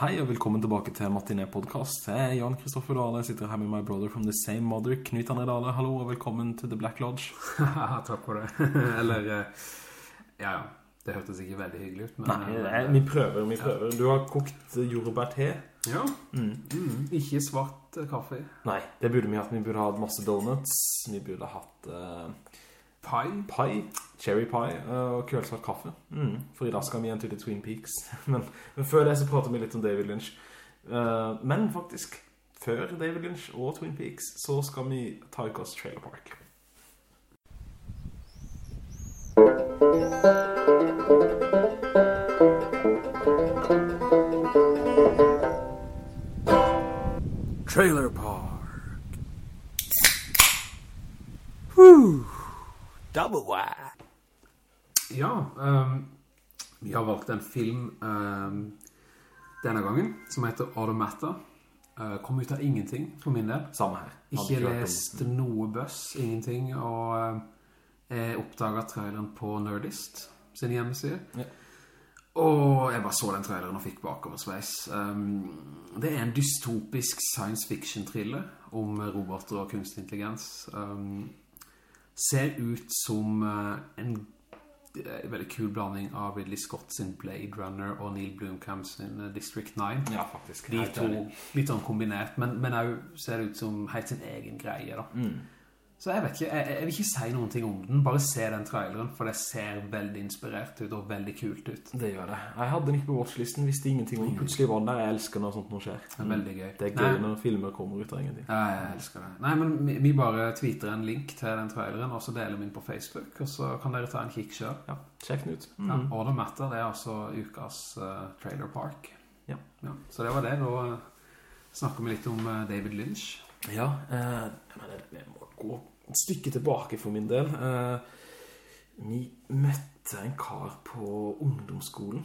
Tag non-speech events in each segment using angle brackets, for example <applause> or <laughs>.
Hei og velkommen tilbake til Martinet Podcast. Jeg er Jan Kristoffer Dahle, jeg sitter her med my brother from the same mother, Knut André Dahle. Hallo og velkommen til The Black Lodge. <laughs> Takk for det. <laughs> Eller, eh, ja, ja. Det hørtes ikke veldig hyggelig ut. Men, Nei, eh, nei, vi prøver, vi prøver. Du har kokt jordbærte. Ja. Mm, ikke svart eh, kaffe. Nei, det burde vi hatt. Vi burde hatt masse donuts. Vi burde hatt eh, Pai. pie, cherry pie eh, og kølsvart kaffe. Mm. For i dag skal vi igjen til Twin Peaks. <laughs> men, men før det så prater vi litt om David Lynch. Eh, men faktisk, før David Lynch og Twin Peaks, så skal vi ta i oss Trailer Park. Trailer Park. Double wide. Ja, um, vi har valgt en film um, denne gangen, som heter Automata. Uh, kom ut av ingenting, for min del. Samme her. Hadde Ikke lest om- noe bøss, ingenting, og eh, jeg oppdaget traileren på Nerdist sin hjemmeside. Ja. Og jeg bare så den traileren og fikk bakoversveis. Um, det er en dystopisk science fiction thriller om roboter og kunstig intelligens. Um, ser ut som eh, en eh, veldig kul blanding av Ridley Scott sin Blade Runner og Neil Blomkamp sin eh, District 9. Ja, faktisk. De to litt sånn kombinert, men, men også ser ut som helt sin egen greie da. Mm. Så jeg vet ikke, jeg, jeg vil ikke si noen ting om den, bare se den traileren, for det ser veldig inspirert ut og veldig kult ut. Det gjør det. Jeg hadde den ikke på watchlisten, visste ingenting om. Plutselig var den der. Jeg elsker når sånt noe skjer. Det er veldig gøy. Det er gøy Nei. når filmer kommer ut av ingenting. Ja, jeg elsker det. Nei, men vi, vi bare tweeter en link til den traileren, og så deler vi den på Facebook, og så kan dere ta en kikk selv. Ja, sjekk den ut. Ja, Mm. All That Matter, det er altså ukas uh, Trailer Park. Ja. Så det var det. Da eh, snakker vi litt om uh, David Lynch. Ja, eh, men det, jeg må gå et stykke tilbake for min del. Eh, vi møtte en kar på ungdomsskolen.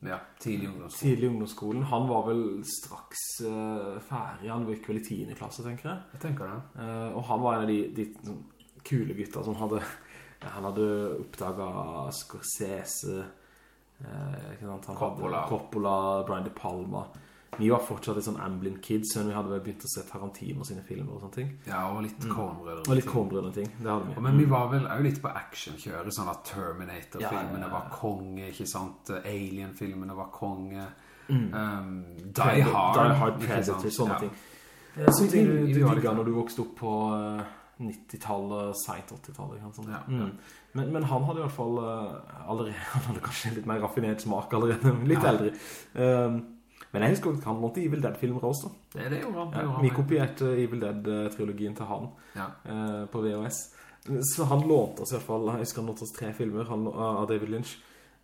Ja, tidlig ungdomsskolen. Tidlig ungdomsskolen. Han var vel straks eh, ferdig. Han var ikke vel i 10. klasse, tenker jeg. Jeg tenker det. Eh, og han var en av de, de kule gutta som hadde Han hadde oppdaget Scorsese eh. Han Coppola. hadde Coppola, Brian De Palma Vi var fortsatt litt sånn Amblin Kids Når vi hadde begynt å se Tarantino sine filmer og sånne ting Ja, og litt Coen-brødre. Og litt Coen-brødre ting, det hadde vi Men vi var vel også litt på actionkjøret, sånn at Terminator-filmene Ja, ja, ja. var konge, ikke sant? Alien-filmene var konge. Mm. Um, Die Predator- Hard. Die Hard Predator, sånne Ja. ting Eh, Sånne ting du, du digget når du vokste opp på eh, 90-tallet, sent 80-tallet ikke sant, sånn. Ja, mm. men, men han hadde i hvert fall eh, allerede, <laughs> han hadde kanskje litt mer raffinert smak allerede, litt Ja. eldre um, Men jeg husker at han måtte Evil Dead-filmer også Det, det gjorde han. ja. Vi kopierte Evil Dead-trilogien til han Ja. eh, på VHS Så han lånte oss i hvert fall Jeg husker han lånte oss tre filmer han, av David Lynch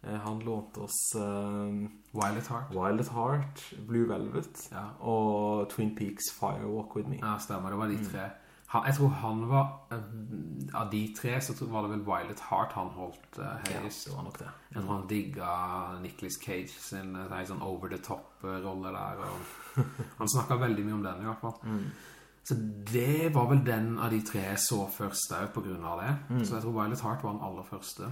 Eh, Han lånte oss eh, Wild at Heart. Wild at Heart, Blue Velvet Ja. og Twin Peaks Firewalk With Me. Ja, stemmer. Det var Mm. de tre. Han, jeg tror han var eh, Av de tre så var det vel Violet Hart Heart han holdt uh, høyest. det var nok det. Jeg tror han digga Nicolas Cage sin eh, sånn over the top-rolle der. <laughs> Han snakket veldig mye om den i hvert fall. Mm. Så det var vel den av de tre jeg så først der på grunn av det. Mm. Så jeg tror Violet Hart Heart var den aller første.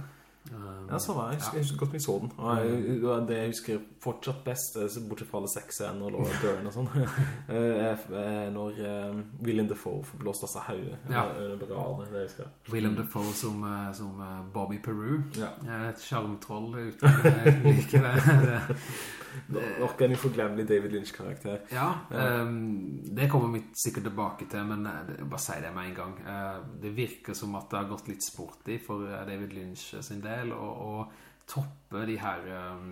Um, Ja, samme. jeg. Husker, jeg husker godt vi så den. Og jeg, det det jeg husker fortsatt best, eh, bortsett fra alle sexscenen og Laura Dern og sånn, <laughs> eh, er når eh, William Dafoe får blåst av seg høyre. Ja. Under baradet, det husker jeg. Willem Dafoe som, eh, som eh, Bobby Peru. Ja. Eh, Et sjarmtroll uten å liker det. <laughs> det. Nok en uforglemmelig David Lynch-karakter. Ja, um, det kommer vi sikkert tilbake til, men eh, bare si det med en gang. Uh, det virker som at det har gått litt sportig for eh, David Lynch sin del, og, og toppe de her um,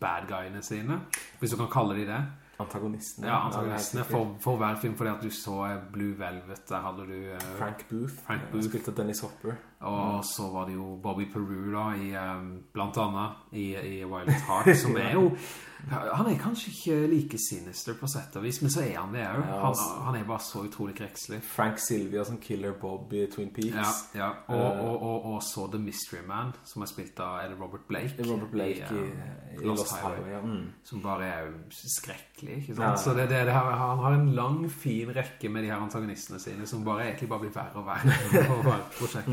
bad guyene sine, hvis du kan kalle de det. Antagonistene. Ja, antagonistene for, for hver film, fordi at du så eh, Blue Velvet, der hadde du Uh, Frank Booth. Frank eh, Booth. Spilte Dennis Hopper. Og så var det jo Bobby Peru da, i, ehm, blant annet i, i Wild Heart, som er jo <laughs> Han er kanskje ikke like sinister på sett og vis, men så er han det jo. Han, altså. han er bare så utrolig krekselig. Frank Sylvia som Killer Bob i Twin Peaks. Ja, ja. Og, og, og, og så The Mystery Man, som er spilt av er Robert Blake. Robert Blake i, eh, i Lost, Highway. ja. Mm. Som bare er skrekkelig, ikke sant? Så det, det, det her, han har en lang, fin rekke med de her antagonistene sine, som bare egentlig bare blir verre og verre for hvert prosjekt.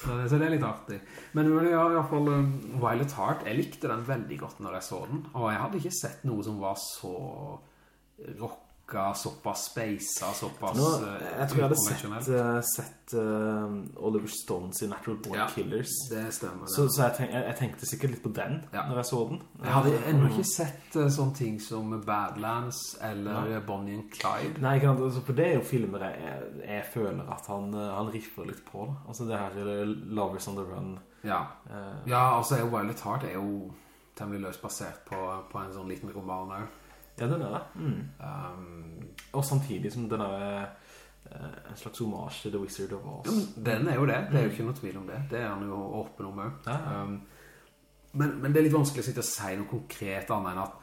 Så, det er litt artig. Men, i hvert fall um, Violet Heart, jeg likte den veldig godt når jeg så den. Og jeg hadde ikke sett noe som var så rocka, såpass spacet, såpass Nå, eh, jeg tror jeg hadde sett, eh, sett uh, Oliver Stones i Natural Born Ja. Killers. Det stemmer. det. Så, så jeg, tenk, jeg, jeg tenkte sikkert litt på den Ja. når jeg så den. Jeg hadde ennå ikke sett uh, sånne ting som Badlands eller Nei. Bonnie and Clyde. Nei, kan, altså, for det er jo filmer jeg, jeg, føler at han, han riffer litt på. Da. Altså det her Lovers on the Run. Ja. uh, Ja, altså Violet Heart er jo temmelig løst basert på, på en sånn liten roman også. Ja, den er det. Mm. Um, Og samtidig som den er eh, en slags homage til The Wizard of Oz. ja, men den er jo det, det er jo ikke noe tvil om det. Det er han jo åpen om òg. Um, men, men det er litt vanskelig å sitte og si noe konkret annet enn at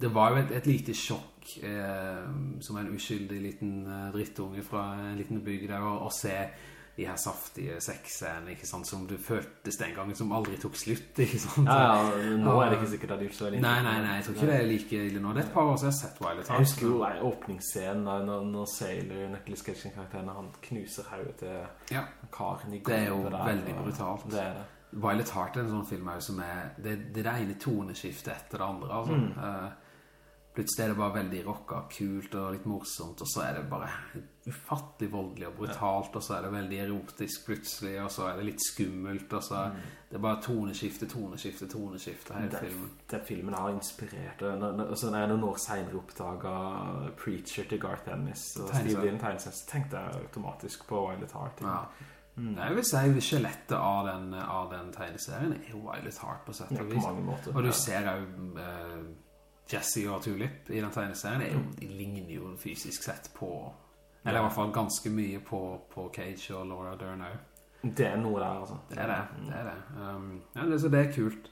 det var jo et, et lite sjokk eh, som en uskyldig liten eh, drittunge fra en liten bygd der, å se de her saftige sexene, ikke sant, som du føltes den gangen, som aldri tok slutt, ikke sant? Ja, ja, nå er det ikke sikkert at du er så veldig Nei, nei, nei, jeg tror ikke det er like ille nå. Det er et par år siden jeg har sett Violet Jeg husker jo nei, åpningsscenen da, når, når Sailor, Nicolas Cage-karakteren, han knuser hauet til Ja, karen i Det er jo der, veldig og- brutalt. Det er det. Violet Heart er en sånn film som er det, det er det ene toneskiftet etter det andre altså. Mm. Eh, plutselig er det bare veldig rocka, kult og litt morsomt og så er det bare ufattelig voldelig og brutalt og så er det veldig erotisk plutselig og så er det litt skummelt og så mm. det er bare toneskifte, toneskifte, toneskifte hele det, filmen den filmen har inspirert og så når, det jeg noen år senere oppdaget Preacher til Garth Ennis og. Steve tegneserien, så tenkte jeg automatisk på Violet Heart. ja. Mm. Jeg vil si skjelettet av den, av den tegneserien er jo Violet Heart på sett Ja, og på vis måter. Og du Ja. ser jo eh, Jesse og Tulip i den tegneserien er jo, De ligner jo fysisk sett på Eller i hvert fall ganske mye på, på Cage og Laura Dern. Det er noe der, altså. Det er det, det er det. Um, ja, det, så det er kult.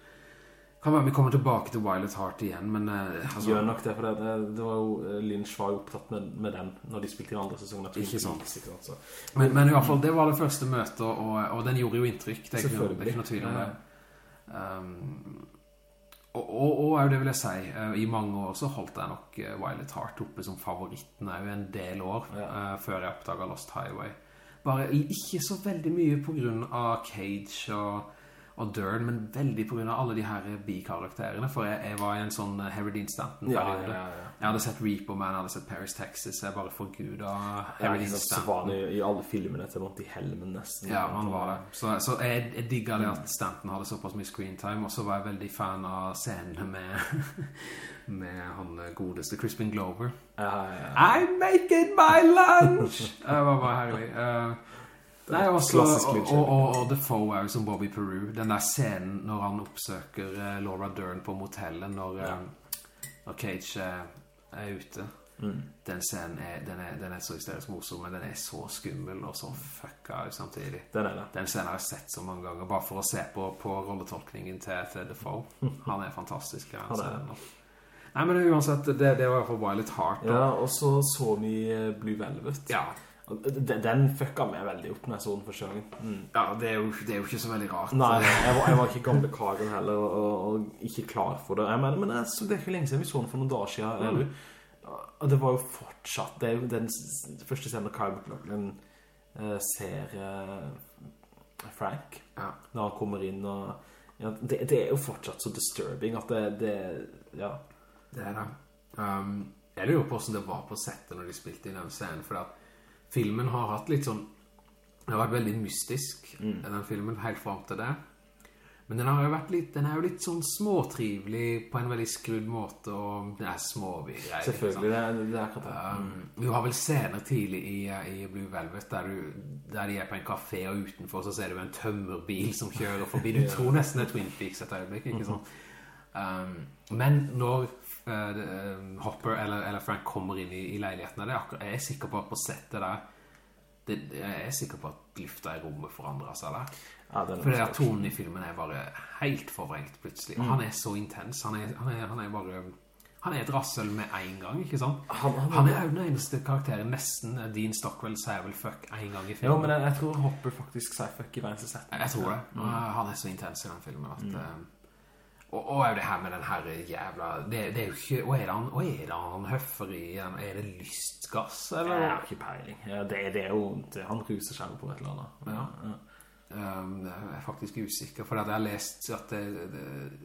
Kan være vi kommer tilbake til Violet Heart igjen, men uh, altså, Gjør nok det, for det, det, var jo eh, Lynch var jo opptatt med, med den når de spilte i andre sesongen. Ikke sant. Sikkert, ikke så. men, men i hvert fall, det var det første møtet, og, og den gjorde jo inntrykk. Det er ikke, noe- det er ikke noe tvil om det. Um, og, og, og det vil jeg si, eh, i mange år så holdt jeg nok eh, Violet Heart oppe som favoritten jo en del år Ja. eh, før jeg oppdaget Lost Highway. Bare ikke så veldig mye på grunn av Cage og, og Dern, men veldig på grunn av alle de her bikarakterene, for jeg, jeg var i en sånn Harry Dean Stanton-periode. ja, ja. Jeg hadde sett Reaper Man, jeg hadde sett Paris, Texas, jeg bare forgudet Harry Dean Stanton. var han i, i alle filmene til Monty Hellman nesten. Ja, han var det. Så, så jeg, jeg digget det at Stanton hadde såpass mye screentime, og så var jeg veldig fan av scenene med, <laughs> med han godeste Crispin Glover. Ja, ja, ja. I'm making my lunch! <laughs> Det var bare herlig. Uh, nei, også, Klassisk og, klisjé. og, og, og Defoe er jo som Bobby Peru. Den der scenen når han oppsøker eh, Laura Dern på motellet når, eh, når Cage eh, er ute. Mm. Den scenen er, den er, den er så hysterisk morsom, men den er så skummel og så fucka ut samtidig. Den er det. Den scenen har jeg sett så mange ganger, bare for å se på, på rolletolkningen til, til Defoe. <laughs> Han er fantastisk. Ja, Han er. Nei, men uansett, det, det var i hvert fall bare litt hardt Ja, og så så vi Blue Velvet. Ja. Den, den fucka meg veldig opp når jeg så den første gangen. Mm. Ja, det er, jo, det er jo ikke så veldig rart. Nei, jeg var, jeg var ikke gamle karen heller, og, og, ikke klar for det. Jeg mener, men jeg, så det er ikke lenge siden vi så den for noen dager siden, Mm. Og det var jo fortsatt, det er jo den første scenen Kyle McLaughlin eh, ser eh, Frank, Ja. når han kommer inn, og ja, det, det er jo fortsatt så disturbing at det, det ja, Det er det. Um, jeg lurer på hvordan det var på settet når de spilte inn den scenen, for at filmen har hatt litt sånn Den har vært veldig mystisk, den filmen, helt frem til det. Men den, har jo vært litt, den er jo litt sånn småtrivelig på en veldig skrudd måte, og det er småby-greier. selvfølgelig, det er, det er akkurat det. Um, vi har vel scener tidlig i, i Blue Velvet der, du, der de er på en kafé og utenfor så ser du en tømmerbil som kjører forbi. Du <laughs> tror nesten det er Twin Peaks et øyeblikk, ikke sant? Um, men når uh, um, Hopper eller, eller Frank kommer inn i, i leiligheten, det er akkurat, jeg er sikker på at på settet der, det, jeg er sikker på at lufta i rommet forandrer seg der. Ja, er For det at tonen i filmen er bare helt forvrengt plutselig. Og han er så intens. Han er, han er, han er bare... Han er et rassel med en gang, ikke sant? Han- han- Han er jo den eneste karakteren nesten. Dean Stockwell sier vel fuck en gang i filmen. Jo, men jeg, jeg tror Hopper faktisk sier fuck i hver eneste setning. Jeg tror det. Mm. Han er så intens i den filmen at... eh, og, og det her med den her jævla... Det, det er jo ikke... Hva er det han, og er det han høffer i? Er det lystgass, eller? Jeg har ikke peiling. Ja, det, det er jo det, Han ruser seg på et eller annet. Ja. ja. Um, jeg er faktisk usikker, for jeg har lest at det, det,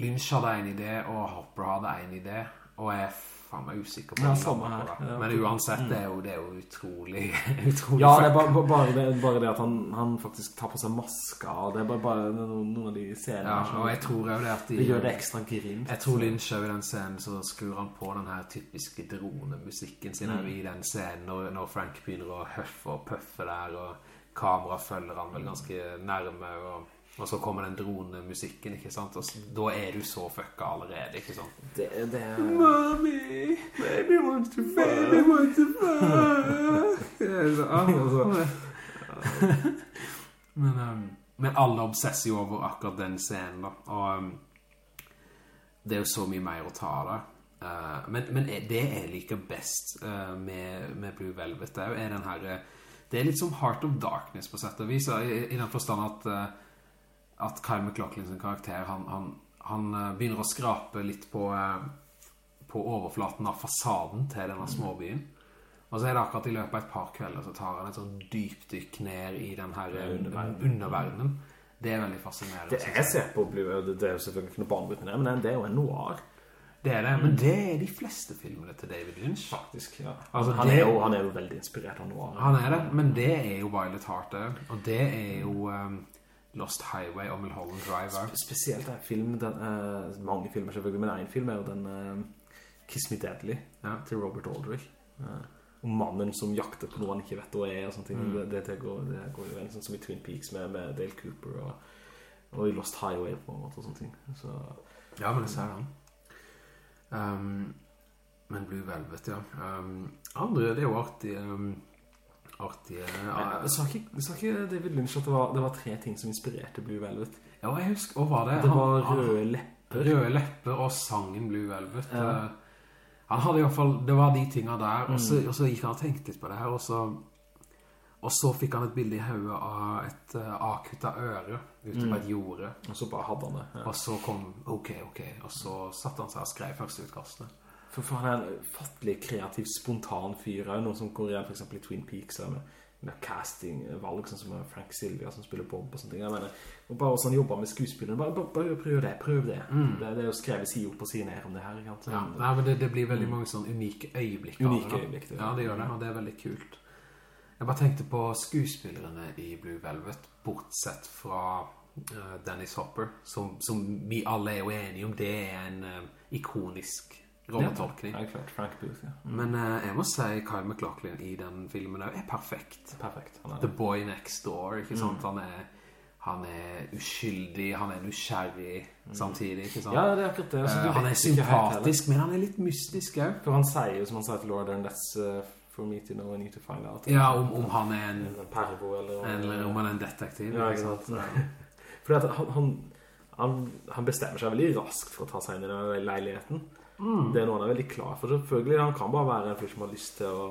Lynch hadde en idé, og Hopper hadde en idé, og jeg faen meg usikker på Ja, samme her. Ja. Men uansett, det er jo, det er jo utrolig, <laughs> utrolig Ja, det er bare, bare, det, bare det at han, han faktisk tar på seg maska, og det er bare, bare noen, av de scenene Ja, og jeg tror jo det at de... det gjør det ekstra grimt. Jeg tror også i den scenen så skrur han på den her typiske dronemusikken sin Mm. i den scenen når, når Frank begynner å høffe og pøffe der og kamera følger han vel ganske nærme og, og så kommer den dronemusikken, ikke sant? Og så, da er du så fucka allerede, ikke sant? Det, det er... Mommy, baby wants to fuck, baby wants to fuck. <laughs> men, um, men alle obsesser jo over akkurat den scenen da, og um, det er jo så mye mer å ta av det. Uh, men, men det jeg liker best uh, med, med Blue Velvet det er, jo- er den her uh, det er litt som Heart of Darkness på sett og vis i, i den forstand at uh, at Kyle MacLachlan sin karakter han, han, han uh, begynner å skrape litt på uh, på overflaten av fasaden til denne småbyen og så er det akkurat i løpet av et par kvelder så tar han et sånn dypdykk ned i den her uh, underverdenen. underverdenen det er veldig fascinerende Det jeg ser på Blue, det, det er jo selvfølgelig ikke noe barnebrytende, men det er jo en noir, Det er det, men det er de fleste filmene til David Lynch. faktisk, ja. Altså, han, det- er jo, han er jo veldig inspirert av noir. Han er det, men det er jo Violet Heart og det er jo um, Lost Highway og Mulholland Drive også. Spesielt er film, den, uh, mange filmer selvfølgelig, men en film er jo den uh, Kiss Me Deadly Ja. til Robert Aldrich. Eh, Og mannen som jakter på noe han ikke vet hva er, og sånne ting. Det, det, det, går, det går jo en sånn som i Twin Peaks med, med Dale Cooper, og, og i Lost Highway på en måte, og sånne ting. Så, Ja, men det ser han. Um, men Blue Velvet, ja. Um, andre, det er jo artig... Um, artige... ja. Ja, sa, ikke, sa ikke David Lynch at det var, det var tre ting som inspirerte Blue Velvet? ja, jeg husker, og var det? Det Han- var røde lepper. Røde lepper og sangen Blue Velvet. Ja. Eh, Han hadde i hvert fall, det var de tingene der, og, så, Mm. og så gikk han og tenkte litt på det her, og så, og så fikk han et bilde i hauet av et uh, akutta øre ute Mm. på et jorde. Og så bare hadde han det. Og så kom, ok, ok, og så satte han seg og skrev første utkastet. For, faen, han er en fattelig kreativ, spontan fyr. Jo som går igjen for eksempel i Twin Peaks, der med, med casting-valg, sånn som Frank Silvia som spiller Bob og sånne ting. Jeg mener, og bare sånn jobber med skuespillene, bare, bare, bare prøv det, prøv det. Det, det er jo skrevet si opp og si ned om det her, ikke sant? Ja, nei, men det, det blir veldig mange sånne unike øyeblikk. Mm. Unike det, øyeblikk, det. Ja, det gjør det, og det er veldig kult. Jeg bare tenkte på skuespillerne i Blue Velvet, bortsett fra uh, Dennis Hopper, som, som vi alle er jo enige om, det er en uh, ikonisk rolletolkning. Ja, klart, Frank Booth, ja. Men eh, jeg må si Kyle MacLachlan i den filmen er perfekt. Perfekt. Er The Boy Next Door, ikke sant? Han er, han er uskyldig, han er nysgjerrig samtidig, ikke sant? Ja, det er akkurat det. altså, han er sympatisk, men han er litt mystisk ja. For han sier jo, som han sier til Lord that's uh, for me to know, I need to find out. Ja, om, om han er en, En pervo, eller... eller om han er en detektiv. Ja, ikke sant? <laughs> Fordi at han, han, han, han bestemmer seg veldig raskt for å ta seg inn i den leiligheten. Mm. Det er noe han er veldig klar for. Selvfølgelig, han kan bare være en fyr som har lyst til å,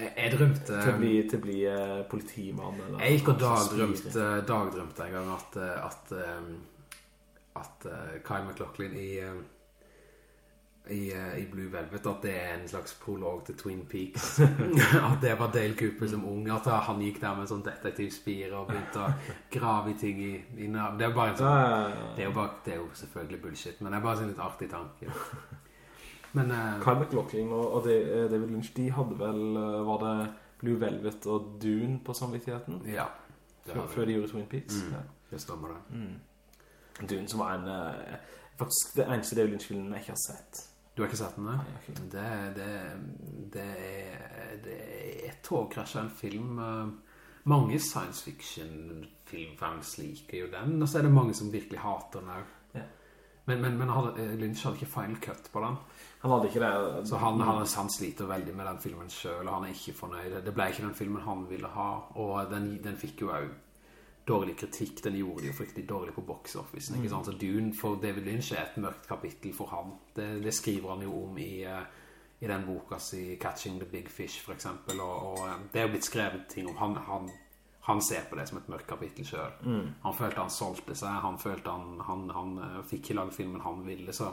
Jeg, drømte... til å bli, til å bli eh, politimann. Eller, Jeg gikk og altså, dagdrømte, dagdrømte en gang at, eh, at, eh, at Kyle MacLachlan i, i, i Blue Velvet, at det er en slags prolog til Twin Peaks. <laughs> at det var Dale Cooper som ung, at han gikk der med en sånn detektivspire og begynte å grave i ting i, i Det er jo bare sånn... Det er jo, bare, det er jo selvfølgelig bullshit, men det er bare en litt artig tanke. Men... uh, Kyle MacLachlan og, og eh, David Lynch, de hadde vel, eh, var det Blue Velvet og Dune på samvittigheten? ja. Det, Før, før de gjorde Twin Peaks? Mm. Ja. det stemmer det. Dune som var en... eh, faktisk det eneste David Lynch-filmen jeg ikke har sett. Du har ikke sett den, nei? Nei, ikke. Det, det, det, er, det er et togkrasj av en film. eh, Mange science fiction-filmfans liker jo den, og så er det mange som virkelig hater den her Ja. Men, men, men hadde, eh, Lynch hadde ikke final cut på den, Han hadde ikke det. så han, han, han sliter veldig med den filmen selv, og han er ikke fornøyd. Det ble ikke den filmen han ville ha, og den, den fikk jo også dårlig kritikk. Den gjorde det jo fryktelig dårlig på box office. Ikke sant? Så Dune for David Lynch er et mørkt kapittel for han. Det, det skriver han jo om i, eh, i den boka si Catching the Big Fish, for eksempel. Og, og eh, det er jo blitt skrevet ting om han. Han, han ser på det som et mørkt kapittel selv. Han følte han solgte seg. Han følte han, han, han eh, fikk ikke lage filmen han ville. Så,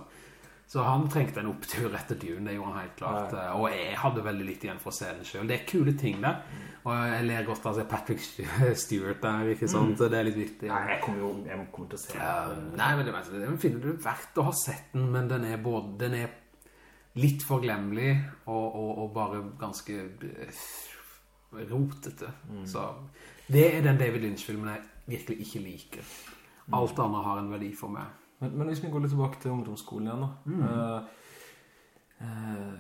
Så han trengte en opptur etter Dune, det gjorde han helt klart. Ja. Og jeg hadde veldig litt igjen for å se den selv. Det er kule ting der. Og jeg ler godt av å se Patrick <laughs> Stewart der, ikke sant? Det er litt viktig. Nei, jeg kommer jo jeg kommer til å se den. nei, men det, det finner du verdt å ha sett den, men den er både, den er litt forglemmelig og, og, og bare ganske rotete. rotete. Så det er den David Lynch-filmen jeg virkelig ikke liker. Alt annet har en verdi for meg. Men, men hvis vi går litt tilbake til ungdomsskolen igjen da. Eh, eh,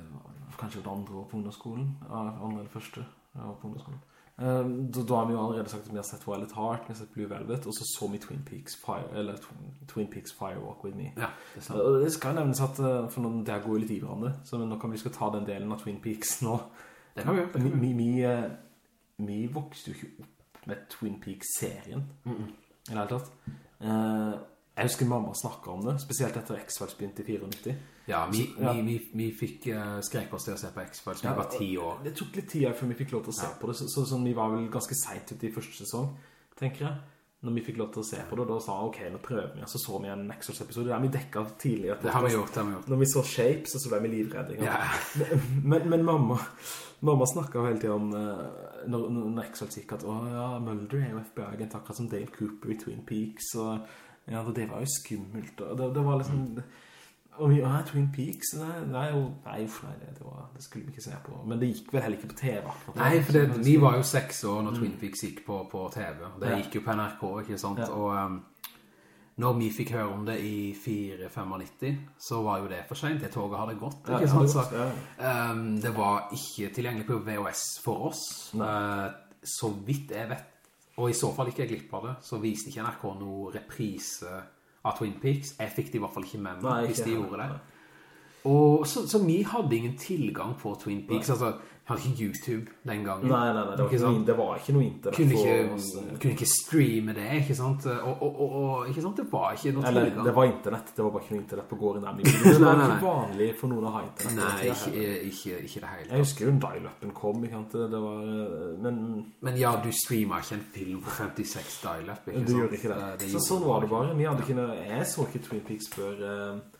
kanskje det andre år på ungdomsskolen. Andre eller første år på ungdomsskolen. Eh, da, da har vi jo allerede sagt at vi har sett Violet Heart, vi har sett Blue Velvet, og så så vi Twin Peaks, Fire, eller Twin, Twin Peaks Firewalk With Me. Ja, det det skal nevnes at, eh, for noen, det her går jo litt i hverandre, så nå kan vi skal ta den delen av Twin Peaks nå. Det kan vi gjøre. Vi, vi vi, vi, vokste jo ikke opp med Twin Peaks-serien i det hele tatt. Eh, jeg husker mamma snakket om det, spesielt etter X-Files begynte i 94. Ja, vi, Ja. vi, vi, vi fikk uh, skrek oss til å se på X-Files, vi Ja, var ti år. Det tok litt tid før vi fikk lov til å se på det, så, så, så, vi var vel ganske sent ute i første sesong, tenker jeg. Når vi fikk lov til å se på det, da sa jeg, ok, nå prøver vi, og så så vi en X-Files-episode, der vi dekket tidlig. Det har vi gjort, det har vi gjort. Når vi så Shapes, så ble vi livredde. Ja. <laughs> Men, men mamma, mamma snakket jo hele tiden om eh, når, når X-Files gikk at, å ja, Mulder er jo FBI-agent akkurat som Dale Cooper i Twin Peaks, og ja, det var jo skummelt, og det, det var liksom... Og vi, ja, Twin Peaks, nei, jo, nei, uff, nei det, var, det skulle vi ikke se på. Men det gikk vel heller ikke på TV. For Nei, for det, vi var jo seks år når Twin Peaks gikk på, på TV. Det Ja. gikk jo på NRK, ikke sant? Ja. Og um, når vi fikk høre om det i 4-95, så var jo det for sent. Det toget hadde gått, ikke ja, sant? det Så, um, det var ikke tilgjengelig på VHS for oss. Uh, så vidt jeg vet, og i så fall ikke jeg glipp av det, så viste ikke NRK noe reprise av Twin Peaks. Jeg fikk det i hvert fall ikke med meg hvis de gjorde det. Og så, så vi hadde ingen tilgang på Twin Peaks, altså, vi hadde ikke YouTube den gangen. Nei, nei, nei, det var Ikke det var ikke noe internett kunne eh. kunne ikke streame det, ikke sant? Og, og, og, ikke sant? Det var ikke noe Eller, tilgang. det var internett, det var bare ikke noe internett på gården der. <laughs> Det var Nei, nei, ikke vanlig for noen å ha internett. Nei, Det ikke, heller. ikke, ikke det hele. Jeg husker jo dial-upen kom, ikke sant? Det var, men Men ja, du streamer ikke en film på 56 dial-up, ikke sant? du gjorde ikke det. det så sånn var det bare. Vi hadde ikke noe, jeg så ikke Twin Peaks før, eh,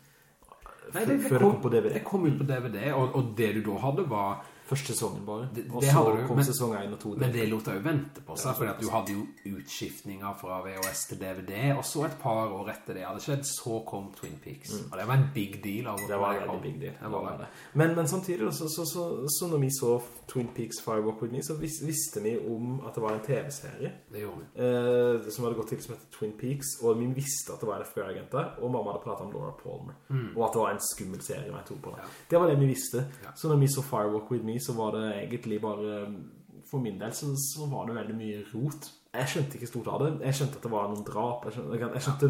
Nei, det, det, kom, det kom ut på DVD, og, og det du da hadde var Første sesongen bare. Det- og det så hadde du, kom men- sesong 1 og 2. Men det lot jo vente på seg, fordi du hadde jo utskiftninger fra VHS til DVD, og så et par år etter det hadde skjedd, så kom Twin Peaks. Og det var en big deal. Mm. Det var en veldig big deal. Det var det. Men, men samtidig, så, så, så, så når vi så Twin Peaks Firewalk With Me, så vis, visste vi om at det var en TV-serie Det gjorde eh, som hadde gått til som heter Twin Peaks, og vi visste at det var en FBI-agenter, og mamma hadde pratet om Laura Palmer, og at det var en skummel serie med to på det. Ja. Det var det vi visste. Ja. Så når vi så Firewalk With Me, så var det egentlig bare, for min del, så, så var det veldig mye rot. Jeg skjønte ikke stort av det. Jeg skjønte at det var noen drap. Jeg skjønte, jeg skjønte,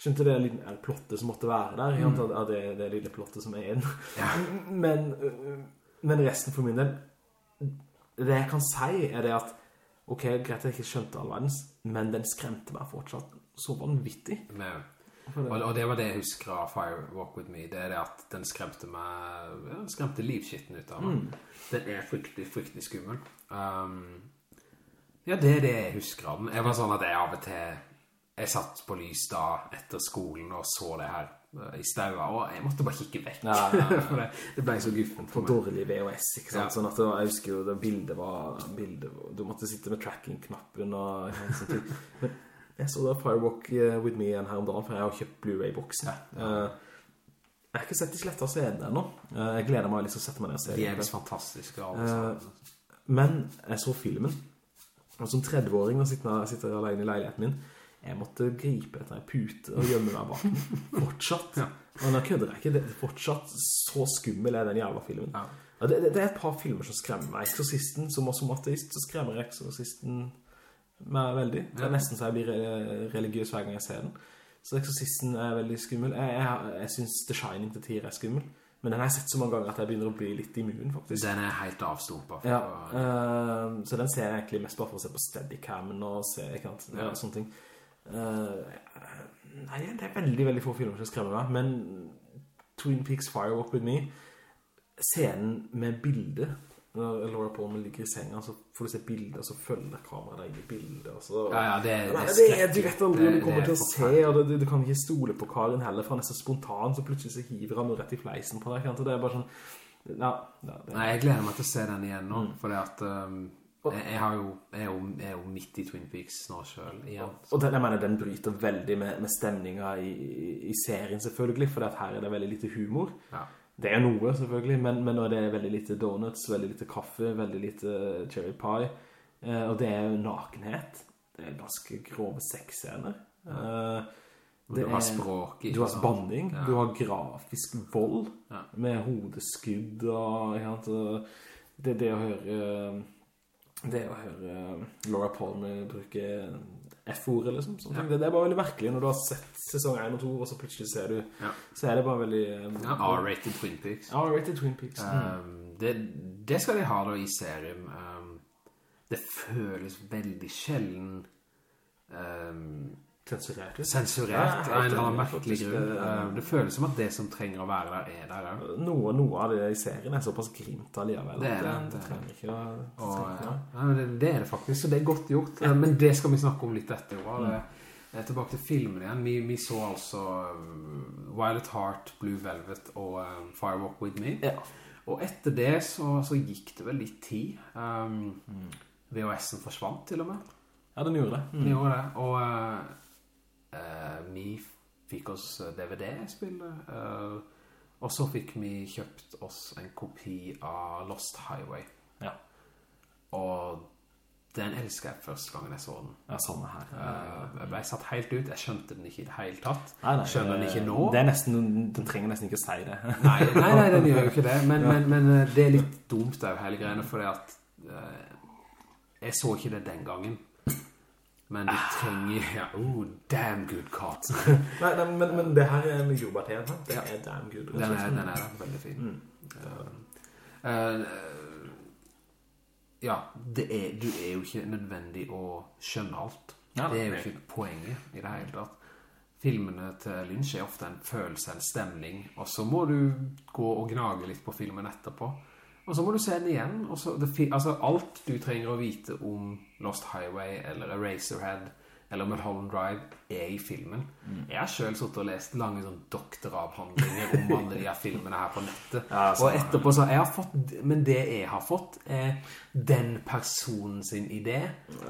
skjønte det lille plottet som måtte være der, Mm. Av det, det lille plottet som er inn. Ja. <laughs> Men, øh, men resten for min del, det jeg kan si er det at, ok, greit at jeg ikke skjønte all verdens, men den skremte meg fortsatt så vanvittig. Med, og, og det var det jeg husker av Fire Walk With Me, det er det at den skremte meg, ja, den skremte livskitten ut av meg. Mm. Den er fryktelig, fryktelig skummel. Um, ja, det er det jeg husker av den. Jeg var sånn at jeg av og til, jeg satt på lys da etter skolen og så det her eh, i staua, og jeg måtte bare kikke vekk. Ja, ja, ja. <laughs> For det, det ble så guffent For meg. dårlig VHS, ikke sant? Sånn at det var, jeg husker jo det bildet var, bildet, du måtte sitte med tracking-knappen og sånn. Men <laughs> jeg så da Firewalk eh, With Me igjen her om dagen, for jeg har kjøpt Blu-ray-boksen. Eh, jeg har ikke sett de slette scenene ennå. Eh, jeg gleder meg liksom å sette meg ned og se De er det. visst fantastiske, Eh. Men jeg så filmen, og som 30-åring, når jeg sitter, sitter alene i leiligheten min, jeg måtte gripe etter en pute og gjemme meg bak den. <laughs> Fortsatt. Ja. Og nå kødder jeg ikke, det er fortsatt så skummel er den jævla filmen. Ja. Ja, det, det, det er et par filmer som skremmer meg. Exorcisten, som også som ateist, så skremmer Exorcisten meg veldig. Det er nesten så jeg blir religiøs hver gang jeg ser den. Så Exorcisten er veldig skummel. Jeg, jeg, jeg synes The Shining til tider er skummel. Men den har jeg sett så mange ganger at jeg begynner å bli litt immun, faktisk. Den er helt avstumpet. Ja, uh, så den ser jeg egentlig mest bare for å se på Steadicamen og se, ikke sant. Ja. sånne ting. Uh, nei, det er veldig, veldig få filmer som skremmer meg, men Twin Peaks Firewalk With Me, scenen med bildet når Laura Palmer ligger i senga, så får du se bilder, så følger kameraet deg i bilder, så... Ja, ja, det, det er det er, direkte du vet aldri du kommer til å se, og du, du, kan ikke stole på Karin heller, for han er så spontan, så plutselig så hiver han rett i fleisen på deg, ikke sant? Og det er bare sånn... Ja, ja, det, Nei, jeg gleder meg til å se den igjen nå, Mm. for det at um, jeg, jeg, jo, jeg, er jo, jeg er jo midt i Twin Peaks nå selv igjen. Og den, jeg mener, den bryter veldig med, med stemninga i, i- i serien selvfølgelig, for her er det veldig lite humor. Ja. Det er noe selvfølgelig, men, men nå er det veldig lite donuts, veldig lite kaffe, veldig lite cherry pie, eh, og det er jo nakenhet. Det er ganske grove sexscener. Eh, Du har språk, ikke Du har banding, banning, Ja. du har grafisk vold, Ja. med hodeskudd og, og det, det å høre det å høre Laura Palmer bruke F-ordet liksom, Ja. det, det er bare veldig merkelig når du har sett sesong 1 og 2, og så plutselig ser du, Ja. så er det bare veldig um, Ja, R-rated Twin Peaks. R-rated Twin Peaks. Mm. Um, det, det skal de ha da i serien. Um, det føles veldig sjelden um, Sensurert. sensurert av en eller annen merkelig grunn. Det- Um, det føles som at det som trenger å være der, er der Ja. Noe, noe av det i serien er såpass grimt alligevel. Det er det, det, er trenger ikke å... Og, ja, ja, det, det er det faktisk, så det er godt gjort. Uh, Men det skal vi snakke om litt etter. Mm. Eh, tilbake til filmen igjen. Vi, vi så altså Violet Heart, Blue Velvet og um, Firewalk With Me. Ja. Og etter det så, så gikk det vel litt tid. Um, Mm. VHS-en forsvant til og med. ja, den gjorde det. Den Mm. gjorde det. Og uh, vi fikk oss DVD-spillet. Uh, og så fikk vi kjøpt oss en kopi av Lost Highway. Ja. Og den elsket jeg første gangen jeg så den. Ja, samme her. Uh, jeg ble satt helt ut. Jeg skjønte den ikke i det hele tatt. Nei, nei, Skjønner den ikke nå? Det er nesten, den trenger nesten ikke å si det. Nei, nei, nei, den gjør jo ikke det. Men, men, men det er litt dumt av hele greiene, fordi at jeg så ikke det den gangen. Men du trenger ja, oh, damn good cut. <laughs> Nei, nei men, men det her er med jordbærteen her. Det er damn good. Den er, den er veldig fin. Mm. Uh, uh, ja, det er, du er jo ikke nødvendig å skjønne alt. Ja, det er jo ikke poenget i det hele tatt. Filmene til Lynch er ofte en følelse, en stemning, og så må du gå og gnage litt på filmen etterpå. Og så må du se den igjen. Så, det, altså, alt du trenger å vite om Lost Highway, eller Eraserhead, eller Mulholland Drive, er i filmen. Mm. Jeg har selv suttet og lest lange sånn doktoravhandlinger om alle de her filmene her på nettet. Ja, og etterpå så jeg har fått, men det jeg har fått er den personen sin idé.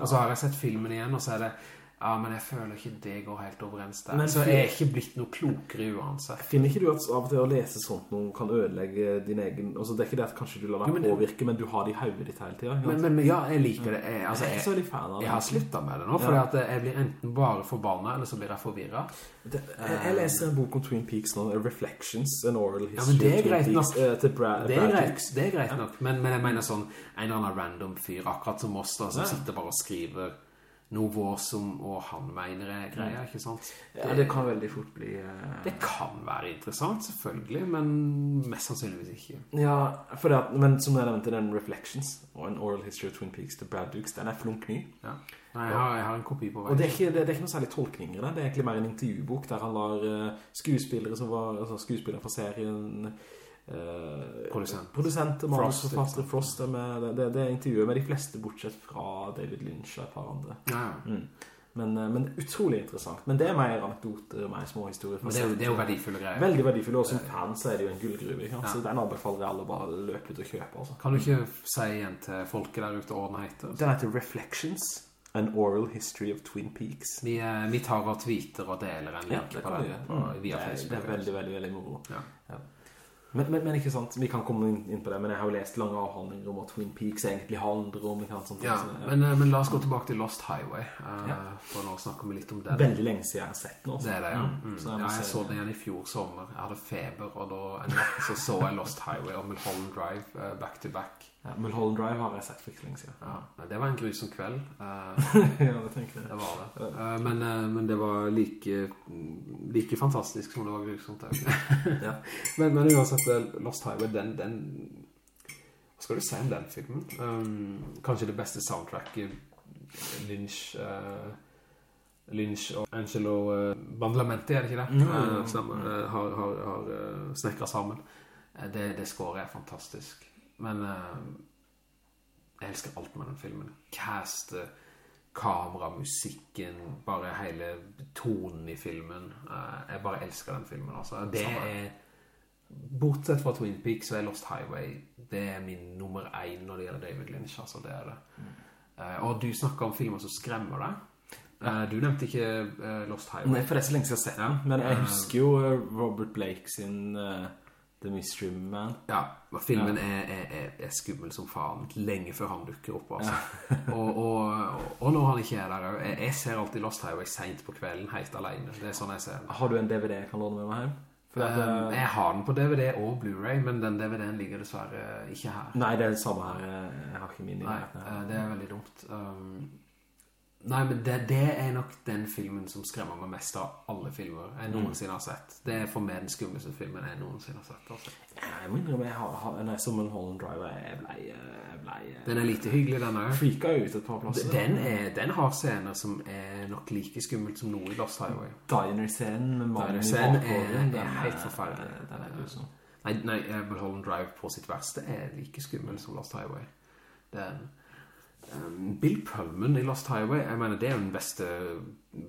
Og så har jeg sett filmen igjen, og så er det, ja, men jeg føler ikke det går helt overens der. Men så jeg er ikke blitt noe klokere uansett. Finner ikke du at av og til å lese sånt noe kan ødelegge din egen... Altså, det er ikke det at kanskje du lar Jo, deg men påvirke, men du har det i hodet ditt hele tiden. Men, men ja, jeg liker det. Jeg, altså, jeg er jeg, det. jeg har sluttet med det nå, fordi at jeg blir enten bare forbannet, eller så blir jeg forvirret. Det, jeg, jeg leser en bok om Twin Peaks nå, Reflections, an oral history Ja, men det er greit nok. Peaks, uh, Bra Det er greit, det er greit nok, men, men jeg mener sånn, en eller annen random fyr, akkurat som oss da, som Ja. sitter bare og skriver noe vår som, og han mener er greier, ikke sant? Ja, det kan veldig fort bli... Uh... Det kan være interessant, selvfølgelig, men mest sannsynligvis ikke. Ja, for det at, men som jeg nevnte, den Reflections, og en oral history of Twin Peaks til Brad Dukes, den er flunk ny. Ja. Nei, jeg har, jeg har en kopi på vei. Og det er, ikke, det, det er ikke noe særlig tolkninger der, det er egentlig mer en intervjubok der han lar eh, skuespillere som var, altså skuespillere fra serien, eh, Produsent. produsent og manusforfatter liksom. Frost, er med, det, det, det er intervjuet med de fleste bortsett fra David Lynch og et par andre. Ja, ja. Mm. Men, eh, men utrolig interessant. Men det er mer anekdoter, mer små historier. Men det er, jo, det er jo verdifulle greier. Veldig verdifulle, og som fan så er det jo en gullgruve. Ja. Så den anbefaler jeg alle bare løpe ut og kjøpe. Altså. Kan du ikke si igjen til folket der ute hva den heter? Den heter Reflections, An Oral History of Twin Peaks. Vi, eh, vi tar og tweeter og deler en Ja, link det på den på, Mm. via Facebook. det er veldig, veldig, veldig moro. Ja. Men, men, men ikke sant, vi kan komme inn, på det, men jeg har jo lest lange avhandlinger om at Twin Peaks egentlig handler om. Ikke sant, sånt, Ja, men, eh, men la oss gå tilbake til Lost Highway, uh, Ja. for nå snakker vi litt om det. Veldig lenge siden jeg har sett den også. Det er det, ja. Mm. Mm. Så jeg ja jeg så den igjen i fjor sommer. Jeg hadde feber, og da en natt så så jeg Lost Highway og Mulholland Drive uh, back to back. Ja, Mulholland Drive har jeg sett for ikke lenge siden. Ja, det var en grusom kveld. eh, <laughs> ja, det tenker jeg. det var det. Eh, men, eh, men det var like, like fantastisk som det var grusomt. <laughs> Ja. men, men uansett, Lost Highway, den, den Hva skal du si om den filmen? Um, kanskje det beste soundtracket Lynch Uh, Lynch og Angelo uh, Bandlamenti, er det ikke det? Mm, mm, som uh, har, har, har snekret sammen. Det, det skåret er fantastisk. Men uh, jeg elsker alt med den filmen. Castet, kamera, musikken, bare hele tonen i filmen. Uh, jeg bare elsker den filmen, altså. Det er, bortsett fra Twin Peaks, så er Lost Highway, det er min nummer en når det gjelder David Lynch, altså det er det. Uh, og du snakker om filmer som skremmer deg. Uh, du nevnte ikke Lost Highway. Nei, for det er så lenge siden jeg har sett den. Men jeg husker jo Robert Blake sin... The Mystery Man. Ja, filmen ja. Er, er, er, skummel som faen, lenge før han dukker opp, altså. Ja. <laughs> og, og, og, når han ikke er der, jeg, jeg ser alltid Lost Highway sent på kvelden, helt alene. Det er sånn jeg ser Har du en DVD jeg kan låne med meg hjem? At, um, jeg har den på DVD og Blu-ray, men den DVD-en ligger dessverre ikke her. Nei, det er det samme her. Jeg har ikke min i Nei, det er veldig dumt. Um, Nei, men det, det, er nok den filmen som skremmer meg mest av alle filmer jeg mm. noensinne har sett. Det er for meg den skummeste filmen jeg noensinne har sett. Altså. Jeg må innrømme, jeg har, har, når jeg så Mulholland Drive, jeg ble... Jeg ble den er lite hyggelig, den er. Freaker ut et par plasser. Den, er, den har scener som er nok like skummelt som noe i Lost Highway. Diner-scenen med mannen i bakgården, den er, er helt forferdelig. Den er grusom. Nei, nei, Mulholland Drive på sitt verste er like skummelt som Lost Highway. Den... Um, Bill Pullman i Lost Highway, jeg mener det er den beste,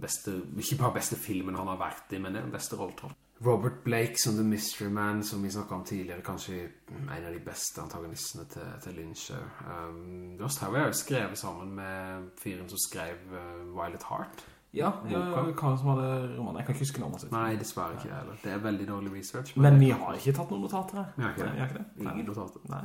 beste, ikke bare beste filmen han har vært i, men det er den beste rolletroll. Robert Blake som The Mystery Man, som vi snakket om tidligere, kanskje en av de beste antagonistene til, til Lynch. Um, Lost Highway har jo skrevet sammen med fyren som skrev uh, Violet Heart. Ja, ja, hva som hadde romanen. Jeg kan ikke huske navnet sitt. Nei, dessverre ikke jeg heller. Det er veldig dårlig research. Men, men vi har ikke tatt noen notater her. Vi har ikke det. Har ikke. Ingen notater. Nei.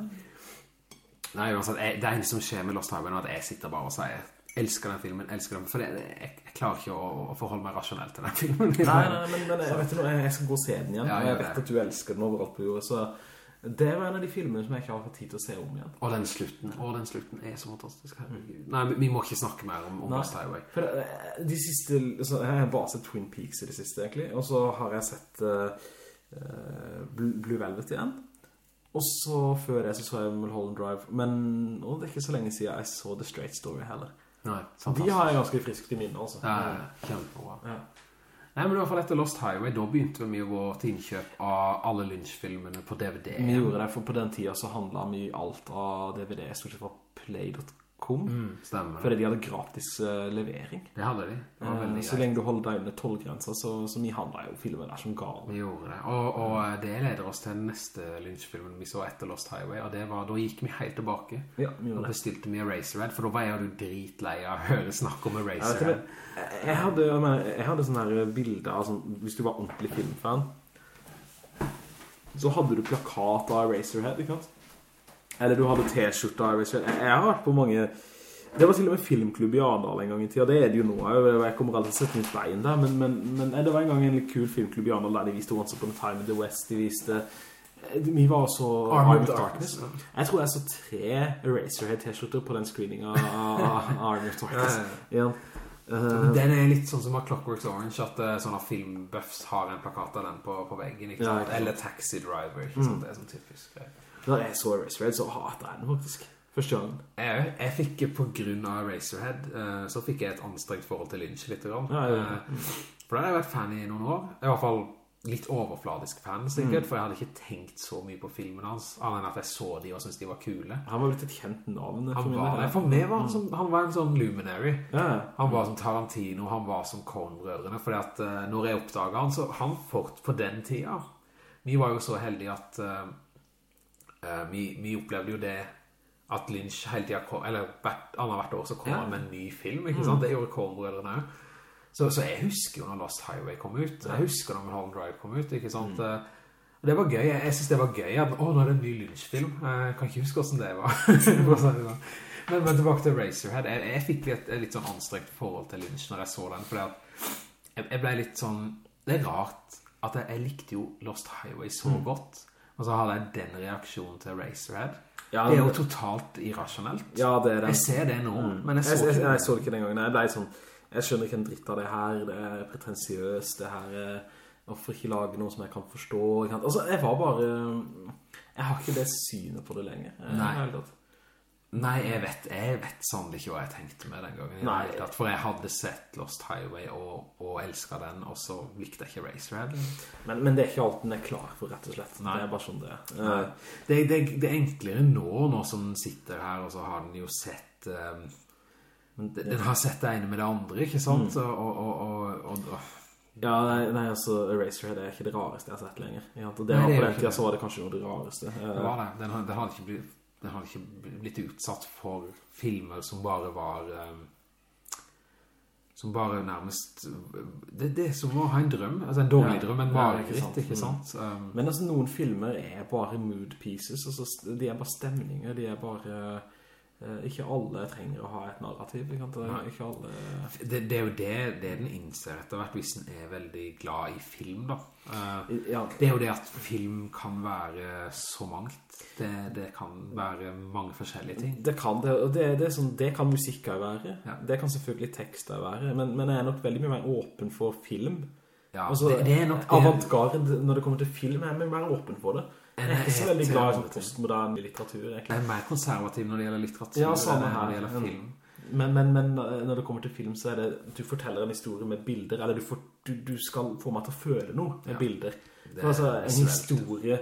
Nei, uansett, jeg, det er en som skjer med Lost Highway nå, at jeg sitter bare og sier elsker den filmen, elsker den, for det, jeg, jeg, klarer ikke å, å, forholde meg rasjonelt til den filmen. Nei, nei, men, men jeg vet noe, jeg skal gå og se den igjen, ja, jeg vet at du elsker den overalt på jordet, så det var en av de filmene som jeg ikke har fått tid til å se om igjen. Og den slutten, og den slutten er så fantastisk. Mm. Nei, vi må ikke snakke mer om, om Lost Highway. For eh, de siste, så jeg har bare sett Twin Peaks i det siste egentlig, og så har jeg sett uh, Blue Velvet igjen. Og så før jeg så så jeg Mulholland Drive. Men det er ikke så lenge siden jeg så The Straight Story heller. Nei, De har jeg ganske friskt i minne altså. Ja, kjempebra. Ja. Nei, men i hvert fall etter Lost Highway. Da begynte vi å gå til innkjøp av alle Lynch-filmene på DVD Vi gjorde det, for på den tiden så handlet mye alt av DVD Stort sett fra Play.com kom. Mm, stemmer. Fordi de hadde gratis uh, levering. Det hadde de. Det uh, så lenge du holder deg under tolvgrenser, så, så vi handlet jo filmen der som gal. Vi gjorde det. Og, og eh, det leder oss til den neste Lynch-filmen vi så etter Lost Highway, og det var, da gikk vi helt tilbake. Ja, vi gjorde det. Og bestilte vi Eraserhead, for da var jeg jo dritlei av å høre snakk om Eraserhead. Ja, jeg, hadde, jeg, mener, jeg hadde sånne her bilder, altså, hvis du var ordentlig filmfan, så hadde du plakat av Eraserhead, ikke sant? Eller du hadde t-skjorta Jeg har vært på mange det var til og med filmklubb i Arendal en gang i tida Det er det jo nå. Jeg kommer aldri til å sette mitt veien der men, men, men, det var en gang en kul filmklubb i Arendal Der de viste Once Upon a Time in the West De viste eh, Vi var også Armored Darkness, Darkness. Jeg tror jeg så tre Eraserhead t-skjorter På den screeningen av Armored Darkness. <laughs> Ja, Uh, den er litt sånn som av Clockworks Orange At sånne filmbuffs har en plakat av den på, på veggen ja, Eller Taxi Driver mm. Det er sånn typisk Når jeg så Razorhead, så hater jeg den faktisk Første gangen. Jeg, jeg fikk på grunn av Razorhead, uh, så fikk jeg et anstrengt forhold til Lynch litt. Ja, ja, ja. Uh, for da hadde jeg vært fan i noen år. I hvert fall litt overfladisk fan, sikkert, mm. for jeg hadde ikke tenkt så mye på filmen hans, annet enn at jeg så de og syntes de var kule. Han var blitt et kjent navn. Han var, var, for meg var han, som, han var en sånn luminary. Han var som Tarantino, han var som Coen-brødrene, fordi at når jeg oppdaget han, så han fort på den tiden. Vi var jo så heldige at vi, vi opplevde jo det at Lynch hele tiden kom, eller hvert, hvert år så kom han med en ny film, ikke sant? Mm. Det gjorde Kornbrødrene jo. så, så, jeg husker jo når Lost Highway kom ut, jeg husker når Mulholland Drive kom ut, ikke sant? Mm. Eh, det var gøy, jeg, synes det var gøy at, å, nå er det en ny Lynch-film, jeg kan ikke huske hvordan <laughs> det var. men, men tilbake til Razorhead, jeg, jeg fikk et, et, litt sånn anstrengt forhold til Lynch når jeg så den, for jeg, jeg ble litt sånn, det er rart at jeg, jeg likte jo Lost Highway så mm. godt, og så hadde jeg den reaksjonen til Razorhead, ja, det er jo totalt irrasjonelt. Ja, det er det. Jeg ser det nå, mm. men jeg så, jeg, jeg, jeg så det ikke den gangen. Jeg ble sånn, jeg skjønner ikke en dritt av det her, det er pretensiøst, det her er, hvorfor ikke lage noe som jeg kan forstå? Altså, jeg var bare, jeg har ikke det synet på det lenger. Nei. Nei, jeg vet, jeg vet sannelig ikke hva jeg tenkte med den gangen. Nei. Nei. For jeg hadde sett Lost Highway og, og elsket den, og så likte jeg ikke Racerhead. Men, men det er ikke alt den er klar for, rett og slett. Nei. Det er bare sånn det er. Eh, Det, det, det er enklere nå, nå som den sitter her, og så har den jo sett... Um, den, har sett det ene med det andre, ikke sant? Mm. og, og, og, ja, nei, nei, altså, Eraserhead er ikke det rareste jeg har sett lenger. Det Nei, var det er på den tiden så var det kanskje noe det rareste. Det var det. Den, har- den hadde ikke blitt... Den har ikke blitt utsatt for filmer som bare var... Um, som bare nærmest... Det, det er som å ha en drøm. Altså en dårlig Ja. drøm, en Ja, mareritt, ikke sant. ikke Mm. sant? Um, Men altså, noen filmer er bare mood pieces, altså, de er bare stemninger, de er bare... eh, ikke alle trenger å ha et narrativ, ikke alle... det, det er jo det, det den innser etter hvert hvis den er veldig glad i film da. Uh, Ja, det er jo det at film kan være så mangt. Det, det kan være mange forskjellige ting. det kan det, og det, det, sånn, det kan musikk også være. Ja. Det kan selvfølgelig tekst også være, men, men jeg er nok veldig mye mer åpen for film. Ja, Altså, det, er nok avantgarde når det kommer til film, jeg er jeg mer åpen for det. Jeg er ikke så veldig glad i sånn postmodern litteratur, egentlig. er mer konservativ når det gjelder litteratur Ja, enn når det gjelder film. Men, men, men eh, når det kommer til film, så er det du forteller en historie med bilder, eller du, får, du, du skal få meg til å føle noe med Ja. bilder. For altså, en historie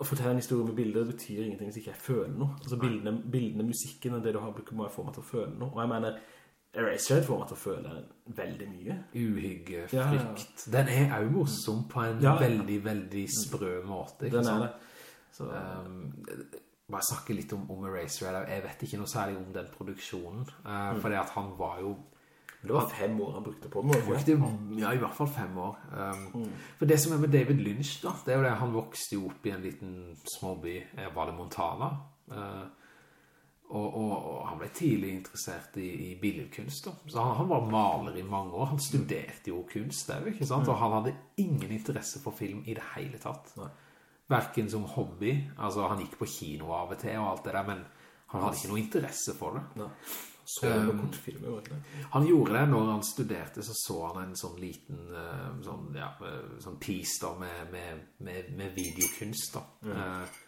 å fortelle en historie med bilder betyr ingenting hvis ikke jeg føler noe. Altså bildene, bildene musikken og det du har brukt må jeg få meg til å føle noe. Og jeg mener, Eraserhead får meg til å føle veldig mye. Uhygge, frykt. ja. Den er jo morsom på en Ja, ja. veldig, veldig sprø måte, ikke Den er det. Så, Um, bare snakke litt om, om Eraserhead. Jeg vet ikke noe særlig om den produksjonen. Uh, Mm. Fordi at han var jo det var fem år han brukte på si. brukte, ja, i hvert fall fem år. Um, For det som er med David Lynch, da, det er jo det, han vokste jo opp i en liten småby, eh, var det Montana? Uh, og, og, og han ble tidlig interessert i, i billedkunst da. Så han, han var maler i mange år. Han studerte jo kunst der, ikke sant? Og han hadde ingen interesse for film i det hele tatt. Nei. Hverken som hobby, altså han gikk på kino av og til og alt det der, men han hadde ikke noe interesse for det. Nei. Så um, noen kortfilmer, det det? Han gjorde det når han studerte, så så han en sånn liten eh, sånn, ja, eh, sånn piece da, med, med, med, med videokunst da. Eh,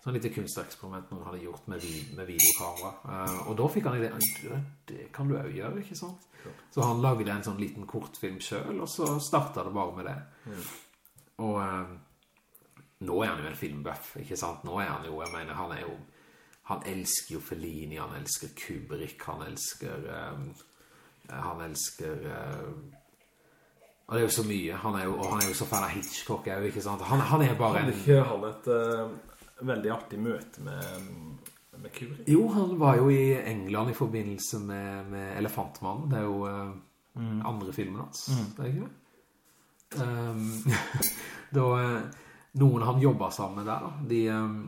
sånn lite kunsteksperiment man hadde gjort med, med videokamera. Uh, og da fikk han ideen, «Det- kan du jo gjøre, ikke sant? Så han lagde en sånn liten kortfilm selv, og så startet det bare med det. Og uh, nå er han jo en filmbuff, ikke sant? Nå er han jo, jeg mener, han er jo han elsker jo Fellini, han elsker Kubrick, han elsker um, han elsker uh, og det er jo så mye han er jo, og han er jo så fan av Hitchcock ikke sant? Han, han er bare en... Han er ikke han et eh, veldig artig møte med, med Kubrick? jo, han var jo i England i forbindelse med, med Elefantmannen det er jo uh, andre filmen hans det er ikke det? Um, <laughs> da uh, noen han jobbet sammen med der da, de um,